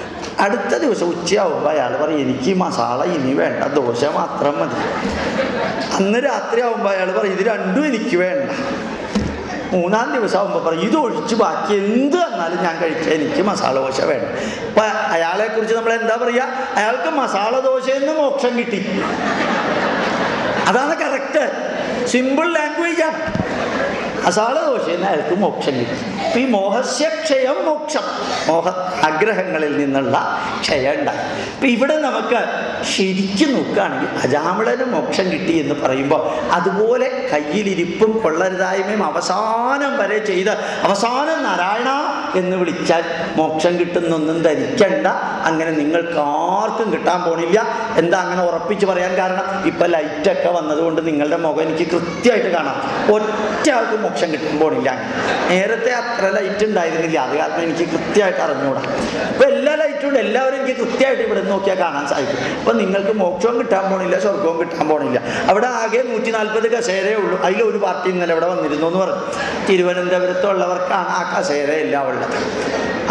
S1: അടുത്ത ദിവസം ഉച്ചയാവുമ്പോൾ അയാൾ പറയും എനിക്ക് മസാല ഇനി വേണ്ട ദോശ മാത്രം മതി. അന്ന് രാത്രി ആവുമ്പോൾ അയാൾ പറയും ഇത് രണ്ടും എനിക്ക് വേണ്ട. മൂന്നാം ദിവസം ആകുമ്പോൾ പറയും ഇത് ഒഴിച്ച് ബാക്കി എന്ത് തന്നാലും ഞാൻ കഴിച്ചാൽ എനിക്ക് മസാല ദോശ വേണം അപ്പൊ അയാളെക്കുറിച്ച് നമ്മൾ എന്താ പറയുക അയാൾക്ക് മസാല ദോശയെന്ന് മോക്ഷം കിട്ടി. അതാണ് കറക്റ്റ് സിമ്പിൾ ലാംഗ്വേജാണ് အစာလည်းကိုရှင်နေသူမဖြစ်နေတယ် ഈ മോഹസ്യ ക്ഷയം മോക്ഷം. മോഹ ആഗ്രഹങ്ങളിൽ നിന്നുള്ള ക്ഷയം ഉണ്ടായി ഇവിടെ നമുക്ക് ശരിക്കും നോക്കുകയാണെങ്കിൽ അജാമിളന് മോക്ഷം കിട്ടി എന്ന് പറയുമ്പോൾ അതുപോലെ കയ്യിലിരിപ്പും കൊള്ളരുതായ്മയും അവസാനം വരെ ചെയ്ത് അവസാനം നാരായണ എന്ന് വിളിച്ചാൽ മോക്ഷം കിട്ടുന്നൊന്നും ധരിക്കണ്ട. അങ്ങനെ നിങ്ങൾക്ക് ആർക്കും കിട്ടാൻ പോണില്ല. എന്താ അങ്ങനെ ഉറപ്പിച്ച് പറയാൻ കാരണം? ഇപ്പൊ ലൈറ്റൊക്കെ വന്നതുകൊണ്ട് നിങ്ങളുടെ മുഖം എനിക്ക് കൃത്യമായിട്ട് കാണാം. ഒറ്റ ആൾക്കും മോക്ഷം കിട്ടാൻ പോണില്ല. നേരത്തെ അത്ര ലൈറ്റ് ഉണ്ടായിരുന്നില്ല. അത് കാരണം എനിക്ക് കൃത്യമായിട്ട് അറിഞ്ഞുകൂടാ. അപ്പൊ എല്ലാ ലൈറ്റും ഉണ്ട്. എല്ലാവരും എനിക്ക് കൃത്യമായിട്ട് ഇവിടെ നോക്കിയാൽ കാണാൻ സാധിക്കും. അപ്പൊ നിങ്ങൾക്ക് മോക്ഷവും കിട്ടാൻ പോണില്ല സ്വർഗവും കിട്ടാൻ പോണില്ല. അവിടെ ആകെ നൂറ്റി നാൽപ്പത് കസേരയേ ഉള്ളൂ. ഒരു പാർട്ടി ഇന്നലെ ഇവിടെ വന്നിരുന്നു എന്ന് പറഞ്ഞു. തിരുവനന്തപുരത്തുള്ളവർക്കാണ് ആ കസേര എല്ലാം ഉള്ളത്.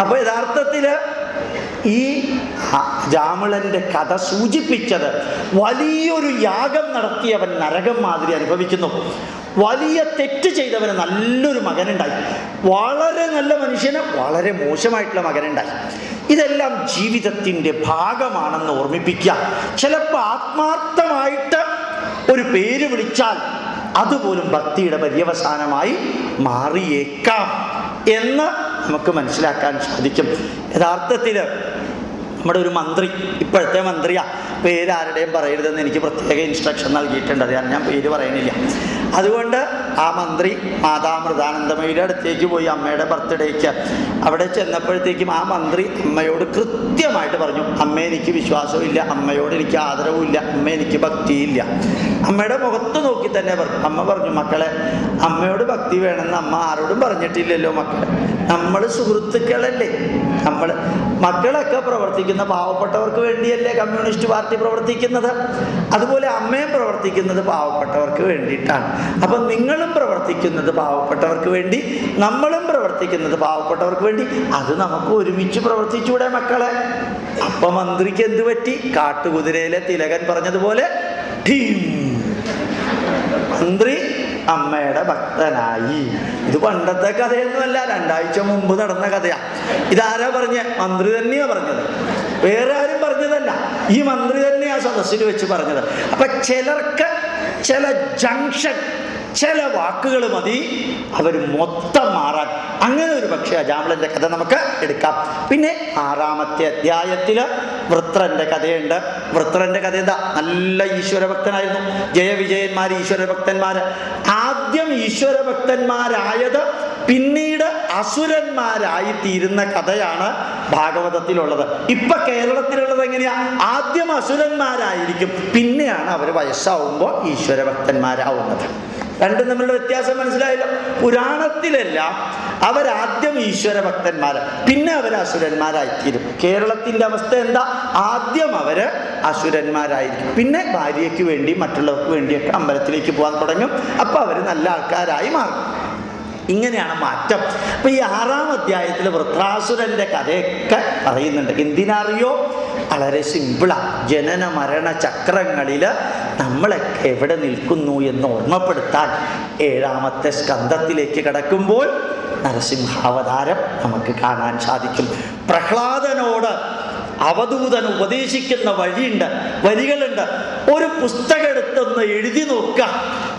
S1: അപ്പൊ യഥാർത്ഥത്തിൽ ഈ ജാമിളന്റെ കഥ സൂചിപ്പിച്ചത് വലിയൊരു യാഗം നടത്തിയവൻ നരകം മാതിരി അനുഭവിക്കുന്നു. വലിയ തെറ്റ് ചെയ്തവന് നല്ലൊരു മകനുണ്ടായി. വളരെ നല്ല മനുഷ്യന് വളരെ മോശമായിട്ടുള്ള മകനുണ്ടായി. ഇതെല്ലാം ജീവിതത്തിന്റെ ഭാഗമാണെന്ന് ഓർമ്മിപ്പിക്കുക. ചിലപ്പോൾ ആത്മാർത്ഥമായിട്ട് ഒരു പേര് വിളിച്ചാൽ അതുപോലും ഭക്തിയുടെ പര്യവസാനമായി മാറിയേക്കാം എന്ന് നമുക്ക് മനസ്സിലാക്കാൻ സാധിക്കും. യഥാർത്ഥത്തിൽ നമ്മുടെ ഒരു മന്ത്രി ഇപ്പോഴത്തെ മന്ത്രിയാ. പേര് ആരുടെയും പറയരുതെന്ന് എനിക്ക് പ്രത്യേക ഇൻസ്ട്രക്ഷൻ നൽകിയിട്ടുണ്ട്. അത് ഞാൻ പേര് പറയുന്നില്ല. അതുകൊണ്ട് ആ മന്ത്രി മാതാമൃതാനന്ദമയുടെ അടുത്തേക്ക് പോയി അമ്മയുടെ ബർത്ത്ഡേക്ക് അവിടെ ചെന്നപ്പോഴത്തേക്കും ആ മന്ത്രി അമ്മയോട് കൃത്യമായിട്ട് പറഞ്ഞു അമ്മ എനിക്ക് വിശ്വാസമില്ല അമ്മയോട് എനിക്ക് ആദരവുമില്ല. അമ്മ എനിക്ക് ഭക്തിയില്ല. അമ്മയുടെ മുഖത്ത് നോക്കി തന്നെ പറഞ്ഞു അമ്മ പറഞ്ഞു മക്കളെ അമ്മയോട് ഭക്തി വേണമെന്ന് അമ്മ ആരോടും പറഞ്ഞിട്ടില്ലല്ലോ മക്കളെ. നമ്മൾ സുഹൃത്തുക്കളല്ലേ. നമ്മൾ മക്കളൊക്കെ പ്രവർത്തിക്കുന്ന പാവപ്പെട്ടവർക്ക് വേണ്ടിയല്ലേ കമ്മ്യൂണിസ്റ്റ് പാർട്ടി പ്രവർത്തിക്കുന്നത്. അതുപോലെ അമ്മയും പ്രവർത്തിക്കുന്നത് പാവപ്പെട്ടവർക്ക് വേണ്ടിയിട്ടാണ്. അപ്പം നിങ്ങളും പ്രവർത്തിക്കുന്നത് പാവപ്പെട്ടവർക്ക് വേണ്ടി നമ്മളും പ്രവർത്തിക്കുന്നത് പാവപ്പെട്ടവർക്ക് വേണ്ടി. അത് നമുക്ക് ഒരുമിച്ച് പ്രവർത്തിച്ചൂടെ മക്കളെ. അപ്പൊ മന്ത്രിക്ക് എന്ത് പറ്റി? കാട്ടുകുതിരയിലെ തിലകൻ പറഞ്ഞതുപോലെ മന്ത്രി അമ്മയുടെ ഭക്തനായി. ഇത് പണ്ടത്തെ കഥയൊന്നുമല്ല രണ്ടാഴ്ച മുമ്പ് നടന്ന കഥയാ. ഇതാരാ പറഞ്ഞ? മന്ത്രി തന്നെയാ പറഞ്ഞത്. വേറെ ആരും പറഞ്ഞതല്ല. ഈ മന്ത്രി തന്നെയാ സദസ്സിൽ വെച്ച് പറഞ്ഞത്. അപ്പൊ ചിലർക്ക് ചില ജംഗ്ഷൻ ചില വാക്കുകൾ മതി. അവർ മൊത്തം മാറാൻ. അങ്ങനെ ഒരു പക്ഷേ അജാമിളന്റെ കഥ നമുക്ക് എടുക്കാം. പിന്നെ ആറാമത്തെ അധ്യായത്തിൽ വൃത്രന്റെ കഥയുണ്ട്. വൃത്രന്റെ കഥ എന്താ? നല്ല ഈശ്വരഭക്തനായിരുന്നു. ജയവിജയന്മാർ ഈശ്വരഭക്തന്മാർ ആദ്യം ഈശ്വരഭക്തന്മാരായത് പിന്നീട് അസുരന്മാരായി തീരുന്ന കഥയാണ് ഭാഗവതത്തിലുള്ളത്. ഇപ്പൊ കേരളത്തിലുള്ളത് എങ്ങനെയാ? ആദ്യം അസുരന്മാരായിരിക്കും. പിന്നെയാണ് അവർ വയസ്സാവുമ്പോൾ ഈശ്വരഭക്തന്മാരാവുന്നത്. രണ്ടും തമ്മിലുള്ള വ്യത്യാസം മനസ്സിലായല്ലോ. പുരാണത്തിലെല്ലാം അവരാദ്യം ഈശ്വര ഭക്തന്മാർ പിന്നെ അവർ അസുരന്മാരായിത്തീരും. കേരളത്തിന്റെ അവസ്ഥ എന്താ? ആദ്യം അവർ അസുരന്മാരായിരിക്കും. പിന്നെ ഭാര്യയ്ക്ക് വേണ്ടി മറ്റുള്ളവർക്ക് വേണ്ടിയൊക്കെ അമ്പലത്തിലേക്ക് പോകാൻ തുടങ്ങും. അപ്പൊ അവർ നല്ല ആൾക്കാരായി മാറും. ഇങ്ങനെയാണ് മാറ്റം. അപ്പൊ ഈ ആറാം അധ്യായത്തിൽ വൃദ്ധാസുരന്റെ കഥയൊക്കെ പറയുന്നുണ്ട്. എന്തിനറിയോ? വളരെ സിമ്പിളാണ് ജനന മരണ ചക്രങ്ങളിൽ നമ്മളൊക്കെ എവിടെ നിൽക്കുന്നു എന്ന് ഓർമ്മപ്പെടുത്താൻ ഏഴാമത്തെ സ്കന്ധത്തിലേക്ക് കടക്കുമ്പോൾ നരസിംഹാവതാരം നമുക്ക് കാണാൻ സാധിക്കും. പ്രഹ്ലാദനോട് അവധൂതൻ ഉപദേശിക്കുന്ന വഴിയുണ്ട് വരികളുണ്ട്. ഒരു പുസ്തകം എടുത്തൊന്ന് എഴുതി നോക്കുക.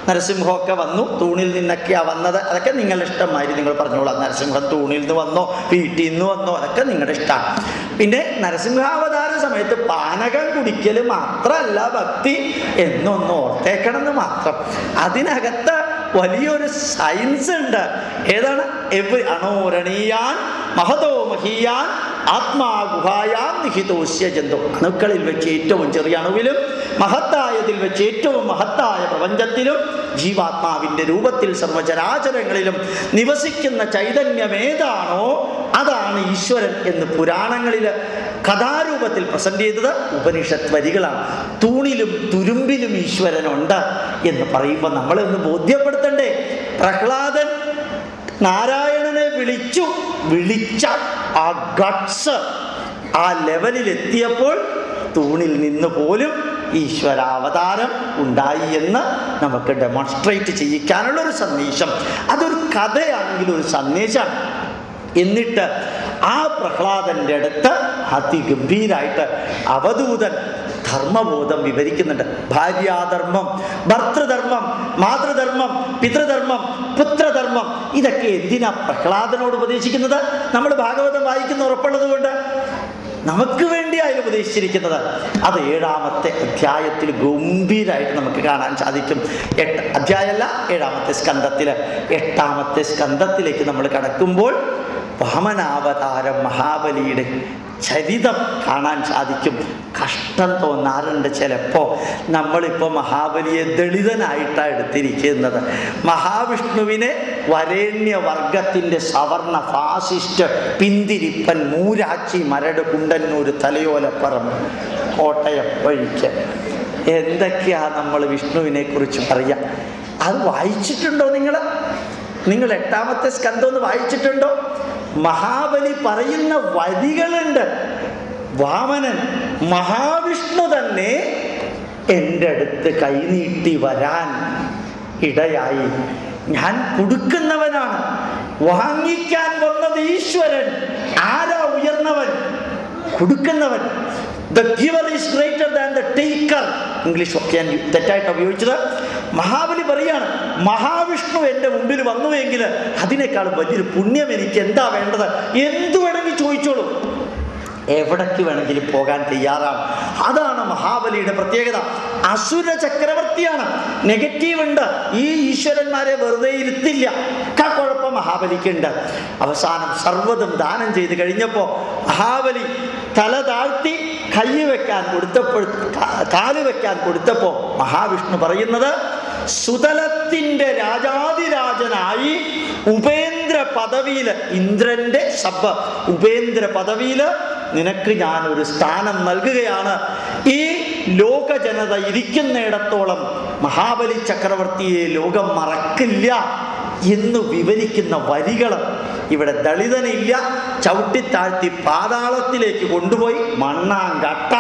S1: നരസിംഹമൊക്കെ വന്നു. തൂണിൽ നിന്നൊക്കെയാ വന്നത്. അതൊക്കെ നിങ്ങളുടെ ഇഷ്ടമായി നിങ്ങൾ പറഞ്ഞോളാം. നരസിംഹം തൂണിൽ നിന്ന് വന്നോ വീട്ടിൽ നിന്ന് വന്നോ അതൊക്കെ നിങ്ങളുടെ ഇഷ്ടമാണ് പിന്നെ നരസിംഹാവതാര സമയത്ത് പാനകം കുടിക്കൽ മാത്രമല്ല ഭക്തി എന്നൊന്ന് ഓർത്തേക്കണം എന്ന് മാത്രം. അതിനകത്ത് വലിയൊരു സയൻസ് ഉണ്ട്. ഏതാണ്? എവ് അണോരണീയാൻ മഹതോ മഹീയാൻ ആത്മാഗുഹായാം നിഹിതോസ്യ ജന്തു. അണുക്കളിൽ വെച്ച് ഏറ്റവും ചെറിയ അണുവിലും മഹത്തായതിൽ വെച്ച് ഏറ്റവും മഹത്തായ പ്രപഞ്ചത്തിലും ജീവാത്മാവിന്റെ രൂപത്തിൽ സർവചരാചരങ്ങളിലും നിവസിക്കുന്ന ചൈതന്യം ഏതാണോ അതാണ് ഈശ്വരൻ എന്ന് പുരാണങ്ങളിൽ കഥാരൂപത്തിൽ പ്രസന്റ് ചെയ്തത് ഉപനിഷത്ത് വരികളാണ് തൂണിലും തുരുമ്പിലും ഈശ്വരനുണ്ട് എന്ന് പറയുമ്പോൾ നമ്മളെ ഒന്ന് ബോധ്യപ്പെടുത്തണ്ടേ? പ്രഹ്ലാദൻ നാരായണനെ വിളിച്ചു വിളിച്ച ആ ഗട്സ് ആ ലെവലിൽ എത്തിയപ്പോൾ തൂണിൽ നിന്ന് പോലും ഈശ്വരാവതാരം ഉണ്ടായി എന്ന് നമുക്ക് ഡെമോൺസ്ട്രേറ്റ് ചെയ്യിക്കാനുള്ള ഒരു സന്ദേശം. അതൊരു കഥയാണെങ്കിൽ ഒരു സന്ദേശം എന്നിട്ട് ആ പ്രഹ്ലാദന്റെ അടുത്ത് അതിഗംഭീരായിട്ട് അവധൂതൻ ധർമ്മബോധം വിവരിക്കുന്നുണ്ട്. ഭാര്യാധർമ്മം ഭർത്തൃധർമ്മം മാതൃധർമ്മം പിതൃധർമ്മം പുത്രധർമ്മം ഇതൊക്കെ എന്തിനാ പ്രഹ്ലാദനോട് ഉപദേശിക്കുന്നത്? നമ്മൾ ഭാഗവതം വായിക്കുന്ന ഉറപ്പുള്ളത് കൊണ്ട് നമുക്ക് വേണ്ടിയായാലും ഉപദേശിച്ചിരിക്കുന്നത്. അത് ഏഴാമത്തെ അധ്യായത്തിൽ ഗംഭീരമായിട്ട് നമുക്ക് കാണാൻ സാധിക്കും. എട്ട് അധ്യായമല്ല ഏഴാമത്തെ സ്കന്ധത്തിൽ എട്ടാമത്തെ സ്കന്ധത്തിലേക്ക് നമ്മൾ കടക്കുമ്പോൾ വാമനാവതാരം മഹാബലിയുടെ ചരിതം കാണാൻ സാധിക്കും. കഷ്ടം തോന്നാറുണ്ട് ചിലപ്പോൾ നമ്മളിപ്പോൾ മഹാബലിയെ ദളിതനായിട്ടാണ് എടുത്തിരിക്കുന്നത്. മഹാവിഷ്ണുവിനെ വരേണ്യവർഗത്തിന്റെ സവർണ ഫാസിസ്റ്റ് പിന്തിരിപ്പൻ മൂരാച്ചി മരട് കുണ്ടന്നൂർ തലയോലപ്പറമ്പ് കോട്ടയം വഴിക്ക്. എന്തൊക്കെയാ നമ്മൾ വിഷ്ണുവിനെ കുറിച്ച് പറയാ? അത് വായിച്ചിട്ടുണ്ടോ നിങ്ങൾ നിങ്ങൾ എട്ടാമത്തെ സ്കന്ധം ഒന്ന് വായിച്ചിട്ടുണ്ടോ? മഹാബലി പറയുന്ന വരികളുണ്ട്. വാമനൻ മഹാവിഷ്ണു തന്നെ എന്റെ അടുത്ത് കൈനീട്ടി വരാൻ ഇടയായി. ഞാൻ കൊടുക്കുന്നവനാണ്. വാങ്ങിക്കാൻ വന്നത് ഈശ്വരൻ. ആരാ ഉയർന്നവൻ? കൊടുക്കുന്നവൻ. The giver is greater than the taker English ഒക്കെ ഞാൻ തെറ്റായിട്ട് ഉപയോഗിച്ചത്. മഹാബലി പറയാണ് മഹാവിഷ്ണു എന്റെ മുമ്പിൽ വന്നുവെങ്കിൽ അതിനേക്കാൾ വലിയൊരു പുണ്യം എനിക്ക് എന്താ വേണ്ടത്? എന്തു വേണമെങ്കിൽ ചോദിച്ചോളൂ. എവിടേക്ക് വേണമെങ്കിലും പോകാൻ തയ്യാറാണ് അതാണ് മഹാബലിയുടെ പ്രത്യേകത. അസുര ചക്രവർത്തിയാണ്. നെഗറ്റീവ് ഉണ്ട്. ഈ ഈശ്വരന്മാരെ വെറുതെ ഇരുത്തില്ല. കുഴപ്പം മഹാബലിക്കുണ്ട്. അവസാനം സർവതും ദാനം ചെയ്ത് കഴിഞ്ഞപ്പോൾ മഹാബലി തല താഴ്ത്തി കൈ വെക്കാൻ കൊടുത്തപ്പോൾ കാൽ വെക്കാൻ കൊടുത്തപ്പോൾ മഹാവിഷ്ണു പറയുന്നത് സുതലത്തിന്റെ രാജാതിരാജനായി ഉപേന്ദ്ര പദവിയിൽ ഇന്ദ്രന്റെ സബ് ഉപേന്ദ്ര പദവിയിൽ നിനക്ക് ഞാൻ ഒരു സ്ഥാനം നൽകുകയാണ്. ഈ ലോക ജനത ഇരിക്കുന്നിടത്തോളം മഹാബലി ചക്രവർത്തിയെ ലോകം മറക്കില്ല എന്ന് വിവരിക്കുന്ന വരികൾ ഇവിടെ ദളിതനില്ല. ചവിട്ടിത്താഴ്ത്തി പാതാളത്തിലേക്ക് കൊണ്ടുപോയി മണ്ണാങ്കട്ട.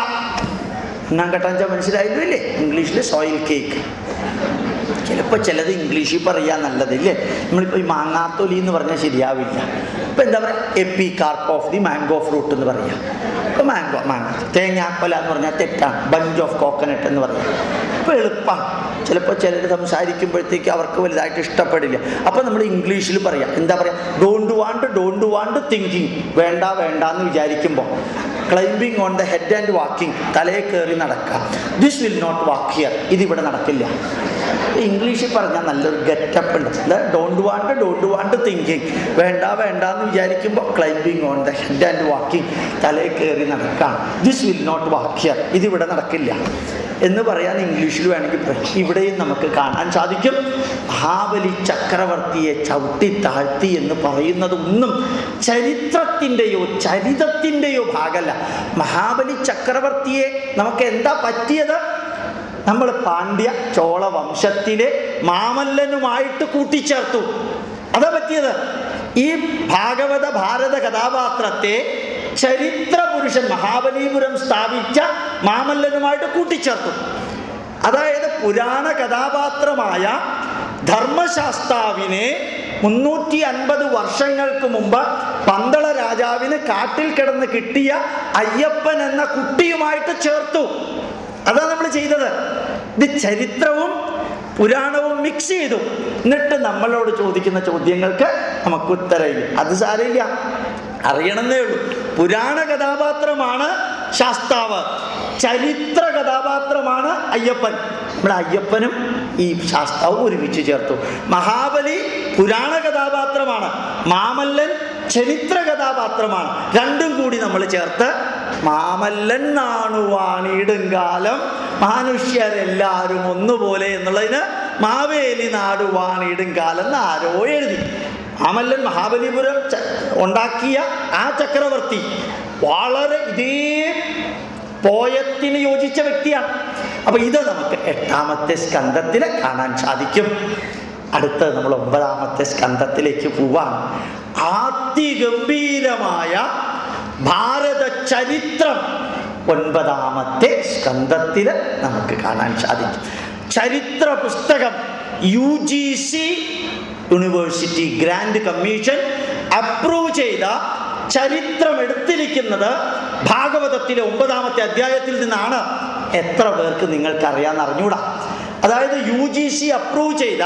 S1: മണ്ണാങ്കട്ട വെച്ചാൽ മനസ്സിലായല്ലോ ഇല്ലേ? ഇംഗ്ലീഷിൽ സോയിൽ കേക്ക് ചിലപ്പോൾ ചിലത് ഇംഗ്ലീഷിൽ പറയാൻ നല്ലതില്ലേ നമ്മളിപ്പോൾ ഈ മാങ്ങാത്തൊലി എന്ന് പറഞ്ഞാൽ ശരിയാവില്ല. ഇപ്പം എന്താ പറയുക epicarp of the mango fruit എന്ന് പറയാം. ഇപ്പോൾ മാംഗോ മാങ്ങ തേങ്ങാക്കൊല എന്ന് പറഞ്ഞാൽ തെറ്റാണ്. ബഞ്ച് ഓഫ് കോക്കനട്ട് എന്ന് പറയാം. ഇപ്പോൾ എളുപ്പമാണ് ചിലപ്പോൾ ചിലർ സംസാരിക്കുമ്പോഴത്തേക്ക് അവർക്ക് വലുതായിട്ട് ഇഷ്ടപ്പെടില്ല. അപ്പം നമ്മൾ ഇംഗ്ലീഷിൽ പറയാം. എന്താ പറയുക don't want don't want thinking വേണ്ട വേണ്ട എന്ന് വിചാരിക്കുമ്പോൾ climbing on the head and walking തലയെ കയറി നടക്കുക this will not walk here ഇതിവിടെ നടക്കില്ല. ഇംഗ്ലീഷിൽ പറഞ്ഞാൽ നല്ലൊരു ഗെറ്റപ്പ് ഉണ്ട്. Don't want don't want thinking വേണ്ട വേണ്ട എന്ന് വിചാരിക്കുമ്പോൾ climbing on the head and walking തലയിൽ കയറി നടക്കാം. This will not walk here ഇതിവിടെ നടക്കില്ല. എന്ന് പറയാൻ ഇംഗ്ലീഷിൽ വേണമെങ്കിൽ ഇവിടെയും നമുക്ക് കാണാൻ സാധിക്കും. മഹാബലി ചക്രവർത്തിയെ ചവിട്ടി താഴ്ത്തി എന്ന് പറയുന്നത് ഒന്നും ചരിത്രത്തിന്റെയോ ചരിതത്തിന്റെയോ ഭാഗമല്ല. മഹാബലി ചക്രവർത്തിയെ നമുക്ക് എന്താ പറ്റിയത്? നമ്മൾ പാണ്ഡ്യ ചോള വംശത്തിലെ മാമല്ലനുമായിട്ട് കൂട്ടിച്ചേർത്തു. അതാ പറ്റിയത്? ഈ ഭാഗവത ഭാരത കഥാപാത്രത്തെ ചരിത്ര പുരുഷൻ മഹാബലിപുരം സ്ഥാപിച്ച മാമല്ലനുമായിട്ട് കൂട്ടിച്ചേർത്തു. അതായത് പുരാണ കഥാപാത്രമായ ധർമ്മശാസ്താവിനെ മുന്നൂറ്റി അൻപത് വർഷങ്ങൾക്ക് മുമ്പ് പന്തള രാജാവിന് കാട്ടിൽ കിടന്ന് കിട്ടിയ അയ്യപ്പൻ എന്ന കുട്ടിയുമായിട്ട് ചേർത്തു. അതാണ് നമ്മൾ ചെയ്തത്. ഇത് ചരിത്രവും പുരാണവും മിക്സ് ചെയ്തു. എന്നിട്ട് നമ്മളോട് ചോദിക്കുന്ന ചോദ്യങ്ങൾക്ക് നമുക്ക് ഉത്തരവില്ല അത് സാരമില്ല. അറിയണമെന്നേ ഉള്ളൂ. പുരാണ കഥാപാത്രമാണ് ശാസ്താവ്. ചരിത്ര കഥാപാത്രമാണ് അയ്യപ്പൻ. നമ്മുടെ അയ്യപ്പനും ഈ ശാസ്താവും ഒരുമിച്ച് ചേർത്തു. മഹാബലി പുരാണ കഥാപാത്രമാണ്. മാമല്ലൻ ചരിത്ര കഥാപാത്രമാണ് രണ്ടും കൂടി നമ്മൾ ചേർത്ത് മാമല്ലൻ നാണുവാണിടും കാലം. മനുഷ്യരെല്ലാവരും ഒന്നുപോലെ എന്നുള്ളതിന് മാവേലി നാടുവാണിടും കാലം എന്ന് ആരോ എഴുതി. മാമല്ലൻ മഹാബലിപുരം ഉണ്ടാക്കിയ ആ ചക്രവർത്തി വളരെ ഇതേ പോയത്തിന് യോജിച്ച വ്യക്തിയാണ്. അപ്പൊ ഇത് നമുക്ക് എട്ടാമത്തെ സ്കന്ധത്തിൽ കാണാൻ സാധിക്കും. അടുത്ത നമ്മൾ ഒമ്പതാമത്തെ സ്കന്ധത്തിലേക്ക് പോവാം അതിഗംഭീരമായ ഭാരത ചരിത്രം. ഒൻപതാമത്തെ സ്കന്ധത്തിൽ നമുക്ക് കാണാൻ സാധിക്കും. ചരിത്ര പുസ്തകം U G C university grant commission approve ചെയ്ത ചരിത്രം എടുത്തിരിക്കുന്നത് ഭാഗവതത്തിലെ ഒമ്പതാമത്തെ അധ്യായത്തിൽ നിന്നാണ്. എത്ര പേർക്ക് നിങ്ങൾക്കറിയാമെന്ന് അറിഞ്ഞൂടാ. അതായത് യു ജി സി അപ്രൂവ് ചെയ്ത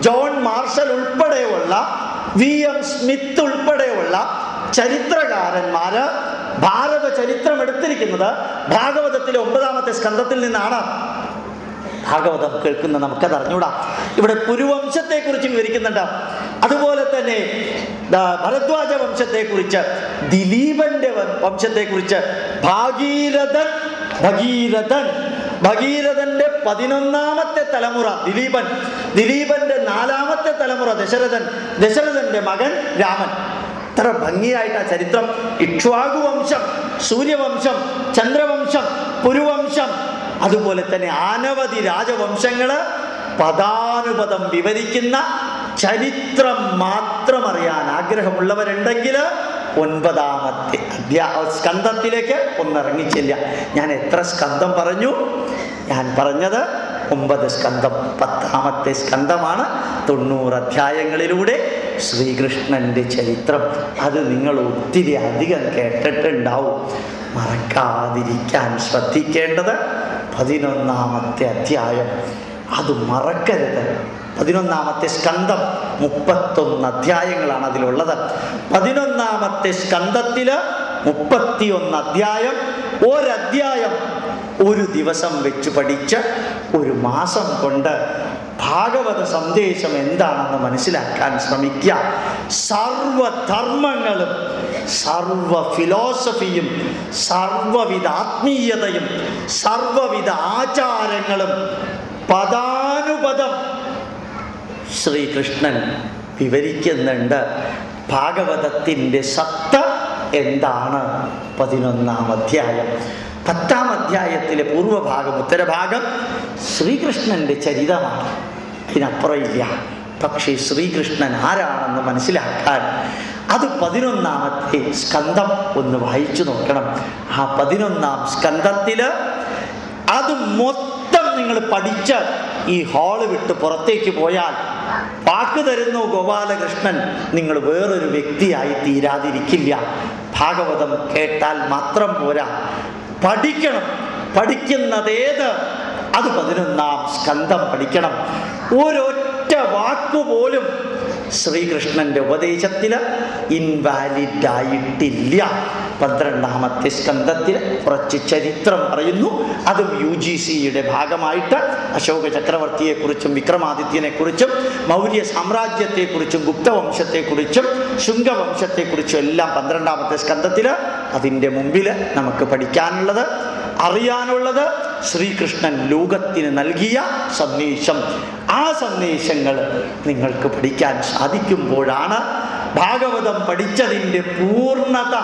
S1: ജോൺ മാർഷൽ ഉൾപ്പെടെയുള്ള വി എം സ്മിത്ത് ഉൾപ്പെടെയുള്ള ചരിത്രകാരന്മാര് ഭാരത ചരിത്രം എടുത്തിരിക്കുന്നത് ഭാഗവതത്തിലെ ഒമ്പതാമത്തെ സ്കന്ധത്തിൽ നിന്നാണ്. ഭാഗവതം കേൾക്കുന്ന നമുക്കത് അറിഞ്ഞൂടാ. ഇവിടെ പുരുവംശത്തെ കുറിച്ച് വിവരിക്കുന്നുണ്ട്. അതുപോലെ തന്നെ ഭരദ്വാജ വംശത്തെ കുറിച്ച് ദിലീപന്റെ വംശത്തെ കുറിച്ച് ഭാഗീരഥൻ ഭഗീരഥൻ ഭഗീരഥന്റെ പതിനൊന്നാമത്തെ തലമുറ ദിലീപൻ. ദിലീപന്റെ നാലാമത്തെ തലമുറ ദശരഥൻ. ദശരഥന്റെ മകൻ രാമൻ. ഇത്ര ഭംഗിയായിട്ട് ആ ചരിത്രം. ഇക്ഷ്വാകു വംശം സൂര്യവംശം ചന്ദ്രവംശം പുരുവംശം. അതുപോലെ തന്നെ അനവധി രാജവംശങ്ങൾ പദാനുപദം വിവരിക്കുന്ന ചരിത്രം മാത്രം അറിയാൻ ആഗ്രഹമുള്ളവരുണ്ടെങ്കിൽ ഒൻപതാമത്തെ അധ്യാ സ്കന്ധത്തിലേക്ക് ഒന്നിറങ്ങിച്ചില്ല ഞാൻ എത്ര സ്കന്ധം പറഞ്ഞു? ഞാൻ പറഞ്ഞത് ഒമ്പത് സ്കന്ധം പത്താമത്തെ സ്കന്ധമാണ് തൊണ്ണൂറ് അധ്യായങ്ങളിലൂടെ ശ്രീകൃഷ്ണന്റെ ചരിത്രം. അത് നിങ്ങൾ ഒത്തിരി അധികം കേട്ടിട്ടുണ്ടാവും. മറക്കാതിരിക്കാൻ ശ്രദ്ധിക്കേണ്ടത് പതിനൊന്നാമത്തെ അധ്യായം. അത് മറക്കരുത്. പതിനൊന്നാമത്തെ സ്കന്ധം മുപ്പത്തൊന്ന് അധ്യായങ്ങളാണ് അതിലുള്ളത്. പതിനൊന്നാമത്തെ സ്കന്ധത്തിൽ മുപ്പത്തിയൊന്ന് അധ്യായം ഒരധ്യായം ഒരു ദിവസം വെച്ച് പഠിച്ച് ഒരു മാസം കൊണ്ട് ഭാഗവത സന്ദേശം എന്താണെന്ന് മനസ്സിലാക്കാൻ ശ്രമിക്കുക. സർവധർമ്മങ്ങളും സർവ ഫിലോസഫിയും സർവവിധ ആത്മീയതയും സർവവിധ ആചാരങ്ങളും പദാനുപദം ശ്രീകൃഷ്ണൻ വിവരിക്കുന്നുണ്ട്. ഭാഗവതത്തിന്റെ സത്ത എന്താണ്? പതിനൊന്നാം അധ്യായം. പത്താം അധ്യായത്തിലെ പൂർവഭാഗം ഉത്തരഭാഗം ശ്രീകൃഷ്ണന്റെ ചരിതമാണ്. ഇതിനപ്പുറമില്ല. പക്ഷേ ശ്രീകൃഷ്ണൻ ആരാണെന്ന് മനസ്സിലാക്കാൻ അത് പതിനൊന്നാമത്തെ സ്കന്ധം ഒന്ന് വായിച്ചു നോക്കണം. ആ പതിനൊന്നാം സ്കന്ധത്തിൽ അത് മൊത്തം നിങ്ങൾ പഠിച്ച് ഈ ഹാൾ വിട്ട് പുറത്തേക്ക് പോയാൽ വാക്ക് തരുന്നു ഗോപാലകൃഷ്ണൻ. നിങ്ങൾ വേറൊരു വ്യക്തിയായി തീരാതിരിക്കില്ല. ഭാഗവതം കേട്ടാൽ മാത്രം പോരാ. പഠിക്കണം. പഠിക്കുന്നതേത്? അത് പതിനൊന്നാം സ്കന്ധം പഠിക്കണം. ഒരൊറ്റ വാക്കുപോലും ശ്രീകൃഷ്ണന്റെ ഉപദേശത്തിൽ ഇൻവാലിഡ് ആയിട്ടില്ല പന്ത്രണ്ടാമത്തെ സ്കന്ധത്തിൽ കുറച്ച് ചരിത്രം പറയുന്നു. അതും യു ജി സിയുടെ ഭാഗമായിട്ട് അശോക ചക്രവർത്തിയെക്കുറിച്ചും വിക്രമാദിത്യനെക്കുറിച്ചും മൗര്യ സാമ്രാജ്യത്തെക്കുറിച്ചും ഗുപ്തവംശത്തെക്കുറിച്ചും ശുംഗവംശത്തെക്കുറിച്ചും എല്ലാം പന്ത്രണ്ടാമത്തെ സ്കന്ധത്തിൽ അതിന്റെ മുമ്പിൽ നമുക്ക് പഠിക്കാനുള്ളത്. അറിയാനുള്ളത് ശ്രീകൃഷ്ണൻ ലോകത്തിന് നൽകിയ സന്ദേശം. ആ സന്ദേശങ്ങൾ നിങ്ങൾക്ക് പഠിക്കാൻ സാധിക്കുമ്പോഴാണ് ഭാഗവതം പഠിച്ചതിന്റെ പൂർണത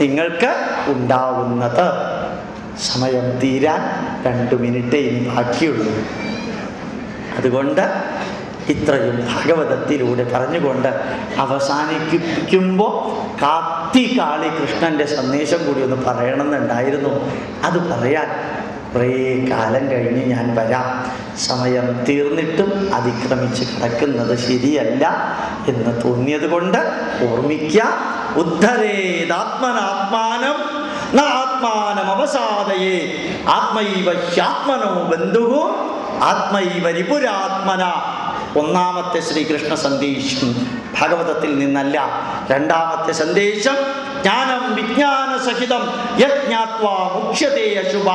S1: നിങ്ങൾക്ക് ഉണ്ടാവുന്നത്. സമയം തീരാൻ രണ്ട് മിനിറ്റേ ഇനി ബാക്കിയുള്ളൂ. അതുകൊണ്ട് ഇത്രയും ഭാഗവതത്തിലൂടെ പറഞ്ഞുകൊണ്ട് അവസാനിപ്പിക്കുമ്പോൾ കാത്തി കാളി കൃഷ്ണന്റെ സന്ദേശം കൂടി ഒന്ന് പറയണമെന്നുണ്ടായിരുന്നു. അത് പറയാൻ കുറേ കാലം കഴിഞ്ഞ് ഞാൻ വരാം. സമയം തീർന്നിട്ടും അതിക്രമിച്ച് കിടക്കുന്നത് ശരിയല്ല എന്ന് തോന്നിയത് കൊണ്ട് ഓർമ്മിക്കുക ആത്മാനം ഒന്നാമത്തെ ശ്രീകൃഷ്ണ സന്ദേശം ഭാഗവതത്തിൽ നിന്നല്ല. രണ്ടാമത്തെ സന്ദേശം ജ്ഞാനം വിജ്ഞാന സഹിതം യജ്ഞാത്വാ മുഖ്യതേ അശുഭ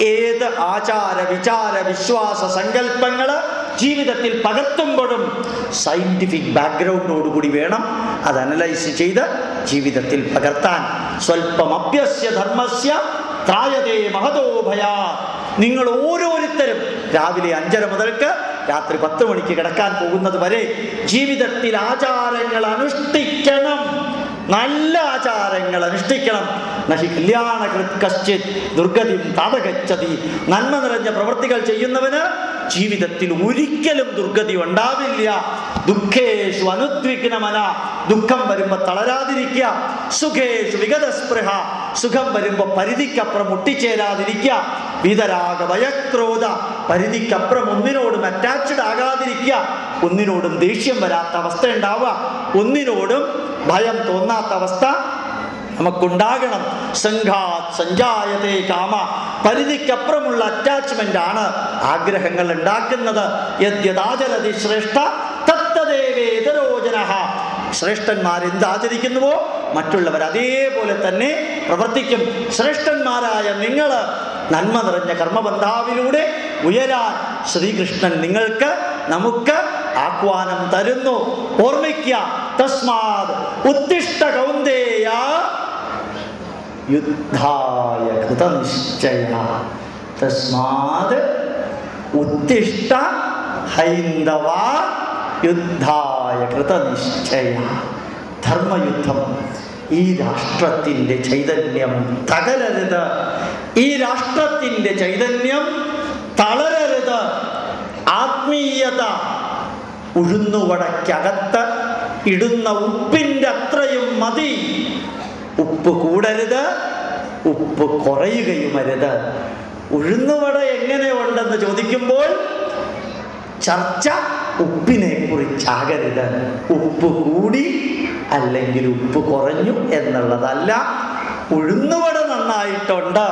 S1: ഏത് ആചാര വിചാര വിശ്വാസ സങ്കല്പങ്ങൾ ജീവിതത്തിൽ പകർത്തുമ്പോഴും സയന്റിഫിക് ബാക്ക്ഗ്രൗണ്ടോടുകൂടി വേണം അത് അനലൈസ് ചെയ്ത് ജീവിതത്തിൽ പകർത്താൻ. സ്വല്പം അഭ്യസ്യ ധർമ്മസ്യ ത്രായതേ മഹതോ ഭയാ. നിങ്ങൾ ഓരോരുത്തരും രാവിലെ അഞ്ചര മുതൽക്ക് രാത്രി പത്ത് മണിക്ക് കിടക്കാൻ പോകുന്നത് വരെ ജീവിതത്തിൽ ആചാരങ്ങൾ അനുഷ്ഠിക്കണം. നല്ല ആചാരങ്ങൾ അനുഷ്ഠിക്കണം നഹി കല്യാണ കശ്ചിത് ദുർഗതി താതകച്ചതി നന്മ നിറഞ്ഞ പ്രവൃത്തികൾ ചെയ്യുന്നവന് ജീവിതത്തിൽ ഒരിക്കലും ദുർഗതി ഉണ്ടാവില്ല. ദുഃഖേഷു അനുദ്വിഗ്നമന. ദുഃഖം വരുമ്പോ തളരാതിരിക്കുക. സുഖേഷു വിഗതസ്പൃഹ. സുഖം വരുമ്പോ പരിധിക്കപ്പുറം മുട്ടിച്ചേരാതിരിക്കുക വിതരാഗ ഭയക്രോധ പരിധിക്കപ്പുറം ഒന്നിനോടും അറ്റാച്ച്ഡ് ആകാതിരിക്കുക. ഒന്നിനോടും ദേഷ്യം വരാത്ത അവസ്ഥ ഉണ്ടാവുക ഒന്നിനോടും ഭയം തോന്നാത്ത അവസ്ഥ നമുക്കുണ്ടാകണം. സംഘാ സഞ്ചായത്തെ കാമ. പരിധിക്കപ്പുറമുള്ള അറ്റാച്ച്മെന്റ് ആണ് ആഗ്രഹങ്ങൾ ഉണ്ടാക്കുന്നത്. യദ്യതാചരതി ശ്രേഷ്ഠ തത്തദേവേതരോജന ശ്രേഷ്ഠന്മാർ എന്താചരിക്കുന്നുവോ മറ്റുള്ളവർ അതേപോലെ തന്നെ പ്രവർത്തിക്കും. ശ്രേഷ്ഠന്മാരായ നിങ്ങൾ നന്മ നിറഞ്ഞ കർമ്മബന്ധാവിലൂടെ ഉയരാൻ ശ്രീകൃഷ്ണൻ നിങ്ങൾക്ക് നമുക്ക് ആഹ്വാനം തരുന്നു. ഓർമ്മിക്കുക തസ്മാത് ഉത്തിഷ്ട കൗന്ദേയ യുദ്ധായ കൃതനിശ്ചയ. തസ്മാത് ഉത്തിഷ്ട ഹൈന്ദവ യുദ്ധായ കൃതനിശ്ചയ. ധർമ്മയുദ്ധം. ഈ രാഷ്ട്രത്തിന്റെ ചൈതന്യം തകരരുത്. ഈ രാഷ്ട്രത്തിന്റെ ചൈതന്യം തളരരുത്. ആത്മീയത ഉഴുന്നുവടയ്ക്കകത്ത് ഇടുന്ന ഉപ്പിന്റെ അത്രയും മതി. ഉപ്പ് കൂടരുത് ഉപ്പ് കുറയുകയുമരുത് ഉഴുന്നുവട എങ്ങനെ ഉണ്ടെന്ന് ചോദിക്കുമ്പോൾ ചർച്ച ഉപ്പിനെ കുറിച്ചാകരുത്. ഉപ്പ് കൂടി അല്ലെങ്കിൽ ഉപ്പ് കുറഞ്ഞു എന്നുള്ളതല്ല. ഉഴുന്നുവട നന്നായിട്ടുണ്ട്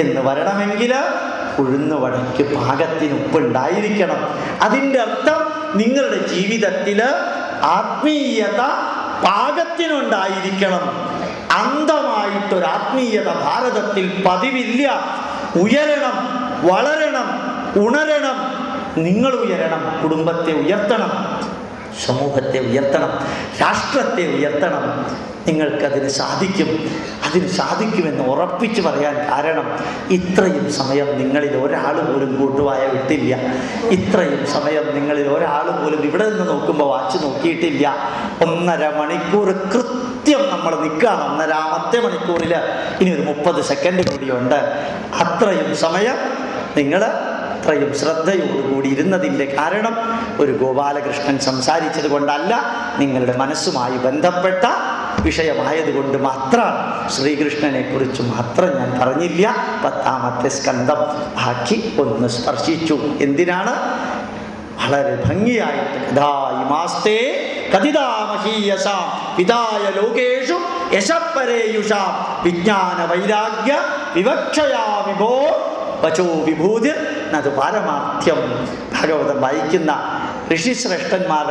S1: എന്ന് വരണമെങ്കിൽ ഉഴുന്നുവടയ്ക്ക് പാകത്തിന് ഉപ്പുണ്ടായിരിക്കണം. അതിന്റെ അർത്ഥം നിങ്ങളുടെ ജീവിതത്തിൽ ആത്മീയത പാകത്തിനുണ്ടായിരിക്കണം. അന്ധമായിട്ടൊരു ആത്മീയത ഭാരതത്തിൽ പതിവില്ല. ഉയരണം വളരണം ഉണരണം. നിങ്ങൾ ഉയരണം കുടുംബത്തെ ഉയർത്തണം സമൂഹത്തെ ഉയർത്തണം രാഷ്ട്രത്തെ ഉയർത്തണം. നിങ്ങൾക്കതിന് സാധിക്കും. അതിന് സാധിക്കുമെന്ന് ഉറപ്പിച്ച് പറയാൻ കാരണം ഇത്രയും സമയം നിങ്ങളിൽ ഒരാൾ പോലും കൂട്ടുവായ വിട്ടില്ല. ഇത്രയും സമയം നിങ്ങളിൽ ഒരാൾ പോലും ഇവിടെ നിന്ന് നോക്കുമ്പോൾ വാച്ച് നോക്കിയിട്ടില്ല. ഒന്നര മണിക്കൂർ കൃത്യം നമ്മൾ നിൽക്കുകയാണ് ഒന്നരാമത്തെ മണിക്കൂറിൽ ഇനി ഒരു മുപ്പത് സെക്കൻഡ് കൂടിയുണ്ട് അത്രയും സമയം നിങ്ങൾ അത്രയും ശ്രദ്ധയോടുകൂടി ഇരുന്നതിന്റെ കാരണം ഒരു ഗോപാലകൃഷ്ണൻ സംസാരിച്ചത് കൊണ്ടല്ല നിങ്ങളുടെ മനസ്സുമായി ബന്ധപ്പെട്ട വിഷയമായതുകൊണ്ട് മാത്രമാണ് ശ്രീകൃഷ്ണനെ കുറിച്ച് മാത്രം ഞാൻ പറഞ്ഞില്ല. പത്താമത്തെ സ്കന്ധം ബാക്കി ഒന്ന് സ്പർശിച്ചു. എന്തിനാണ്? വളരെ ഭംഗിയായിട്ട്. കഥായിമാസ്തേ കഥിതാമഹീയസാം പിതായ ലോകേഷു യശപ്പരേയുഷാം വിജ്ഞാന വൈരാഗ്യ വിവക്ഷയാ വിഭോ വചോ വിഭൂതിർ അത് പാരമാർത്ഥ്യം. ഭാഗവതം വായിക്കുന്ന ഋഷിശ്രേഷ്ഠന്മാർ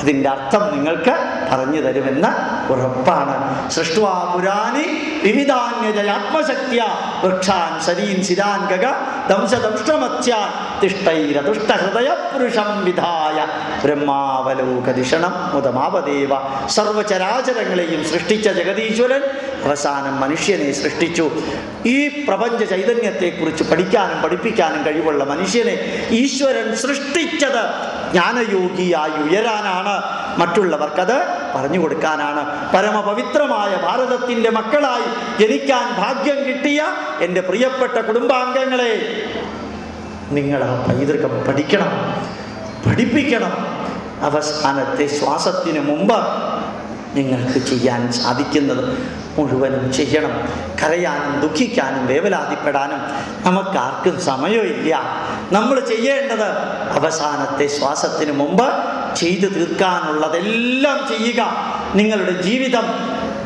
S1: അതിന്റെ അർത്ഥം നിങ്ങൾക്ക് പറഞ്ഞു തരുമെന്ന് ഉറപ്പാണ്. സൃഷ്ടുവാ പുരാനി വിവിധാന്യജയാത്മശക്തിയ വൃക്ഷാൻ ശരീൻ ശിരാൻ ഗഗ ദംശദംഷ്ടമത്സ്യാൻ തിഷ്ടൈരതുഷ്ടഹൃദയ പുരുഷം വിധായ ബ്രഹ്മാവലോകദിഷണം മുതമാവദേവ സർവചരാചരങ്ങളെയും സൃഷ്ടിച്ച ജഗതീശ്വരൻ അവസാനം മനുഷ്യനെ സൃഷ്ടിച്ചു. ഈ പ്രപഞ്ച ചൈതന്യത്തെക്കുറിച്ച് പഠിക്കാനും പഠിപ്പിക്കാനും കഴിവുള്ള മനുഷ്യനെ ഈശ്വരൻ സൃഷ്ടിച്ചത് ജ്ഞാനയോഗിയായി ഉയരാനാണ്. മറ്റുള്ളവർക്കത് പറഞ്ഞു കൊടുക്കാനാണ്. പരമപവിത്രമായ ഭാരതത്തിന്റെ മക്കളായി ജനിക്കാൻ ഭാഗ്യം കിട്ടിയ എന്റെ പ്രിയപ്പെട്ട കുടുംബാംഗങ്ങളെ നിങ്ങൾ ആ പൈതൃകം പഠിക്കണം പഠിപ്പിക്കണം. അവസാനത്തെ ശ്വാസത്തിന് മുമ്പ് നിങ്ങൾക്ക് ചെയ്യാൻ സാധിക്കുന്നത് മുഴുവനും ചെയ്യണം. കരയാനും ദുഃഖിക്കാനും വേവലാതിപ്പെടാനും നമുക്കാർക്കും സമയമില്ല. നമ്മൾ ചെയ്യേണ്ടത് അവസാനത്തെ ശ്വാസത്തിന് മുമ്പ് ചെയ്തു തീർക്കാനുള്ളതെല്ലാം ചെയ്യുക. നിങ്ങളുടെ ജീവിതം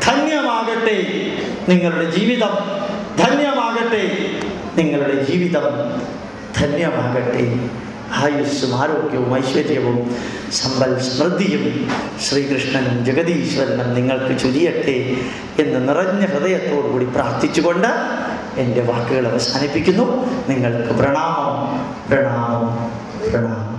S1: ധന്യമാകട്ടെ. നിങ്ങളുടെ ജീവിതം ധന്യമാകട്ടെ. നിങ്ങളുടെ ജീവിതം ധന്യമാകട്ടെ. ആയുസ്സും ആരോഗ്യവും ഐശ്വര്യവും സമ്പൽ സ്മൃതിയും ശ്രീകൃഷ്ണനും ജഗതീശ്വരനും നിങ്ങൾക്ക് ചൊരിയട്ടെ എന്ന് നിറഞ്ഞ ഹൃദയത്തോടുകൂടി പ്രാർത്ഥിച്ചുകൊണ്ട് എന്റെ വാക്കുകൾ അവസാനിപ്പിക്കുന്നു. നിങ്ങൾക്ക് പ്രണാമം പ്രണാമം പ്രണാമം.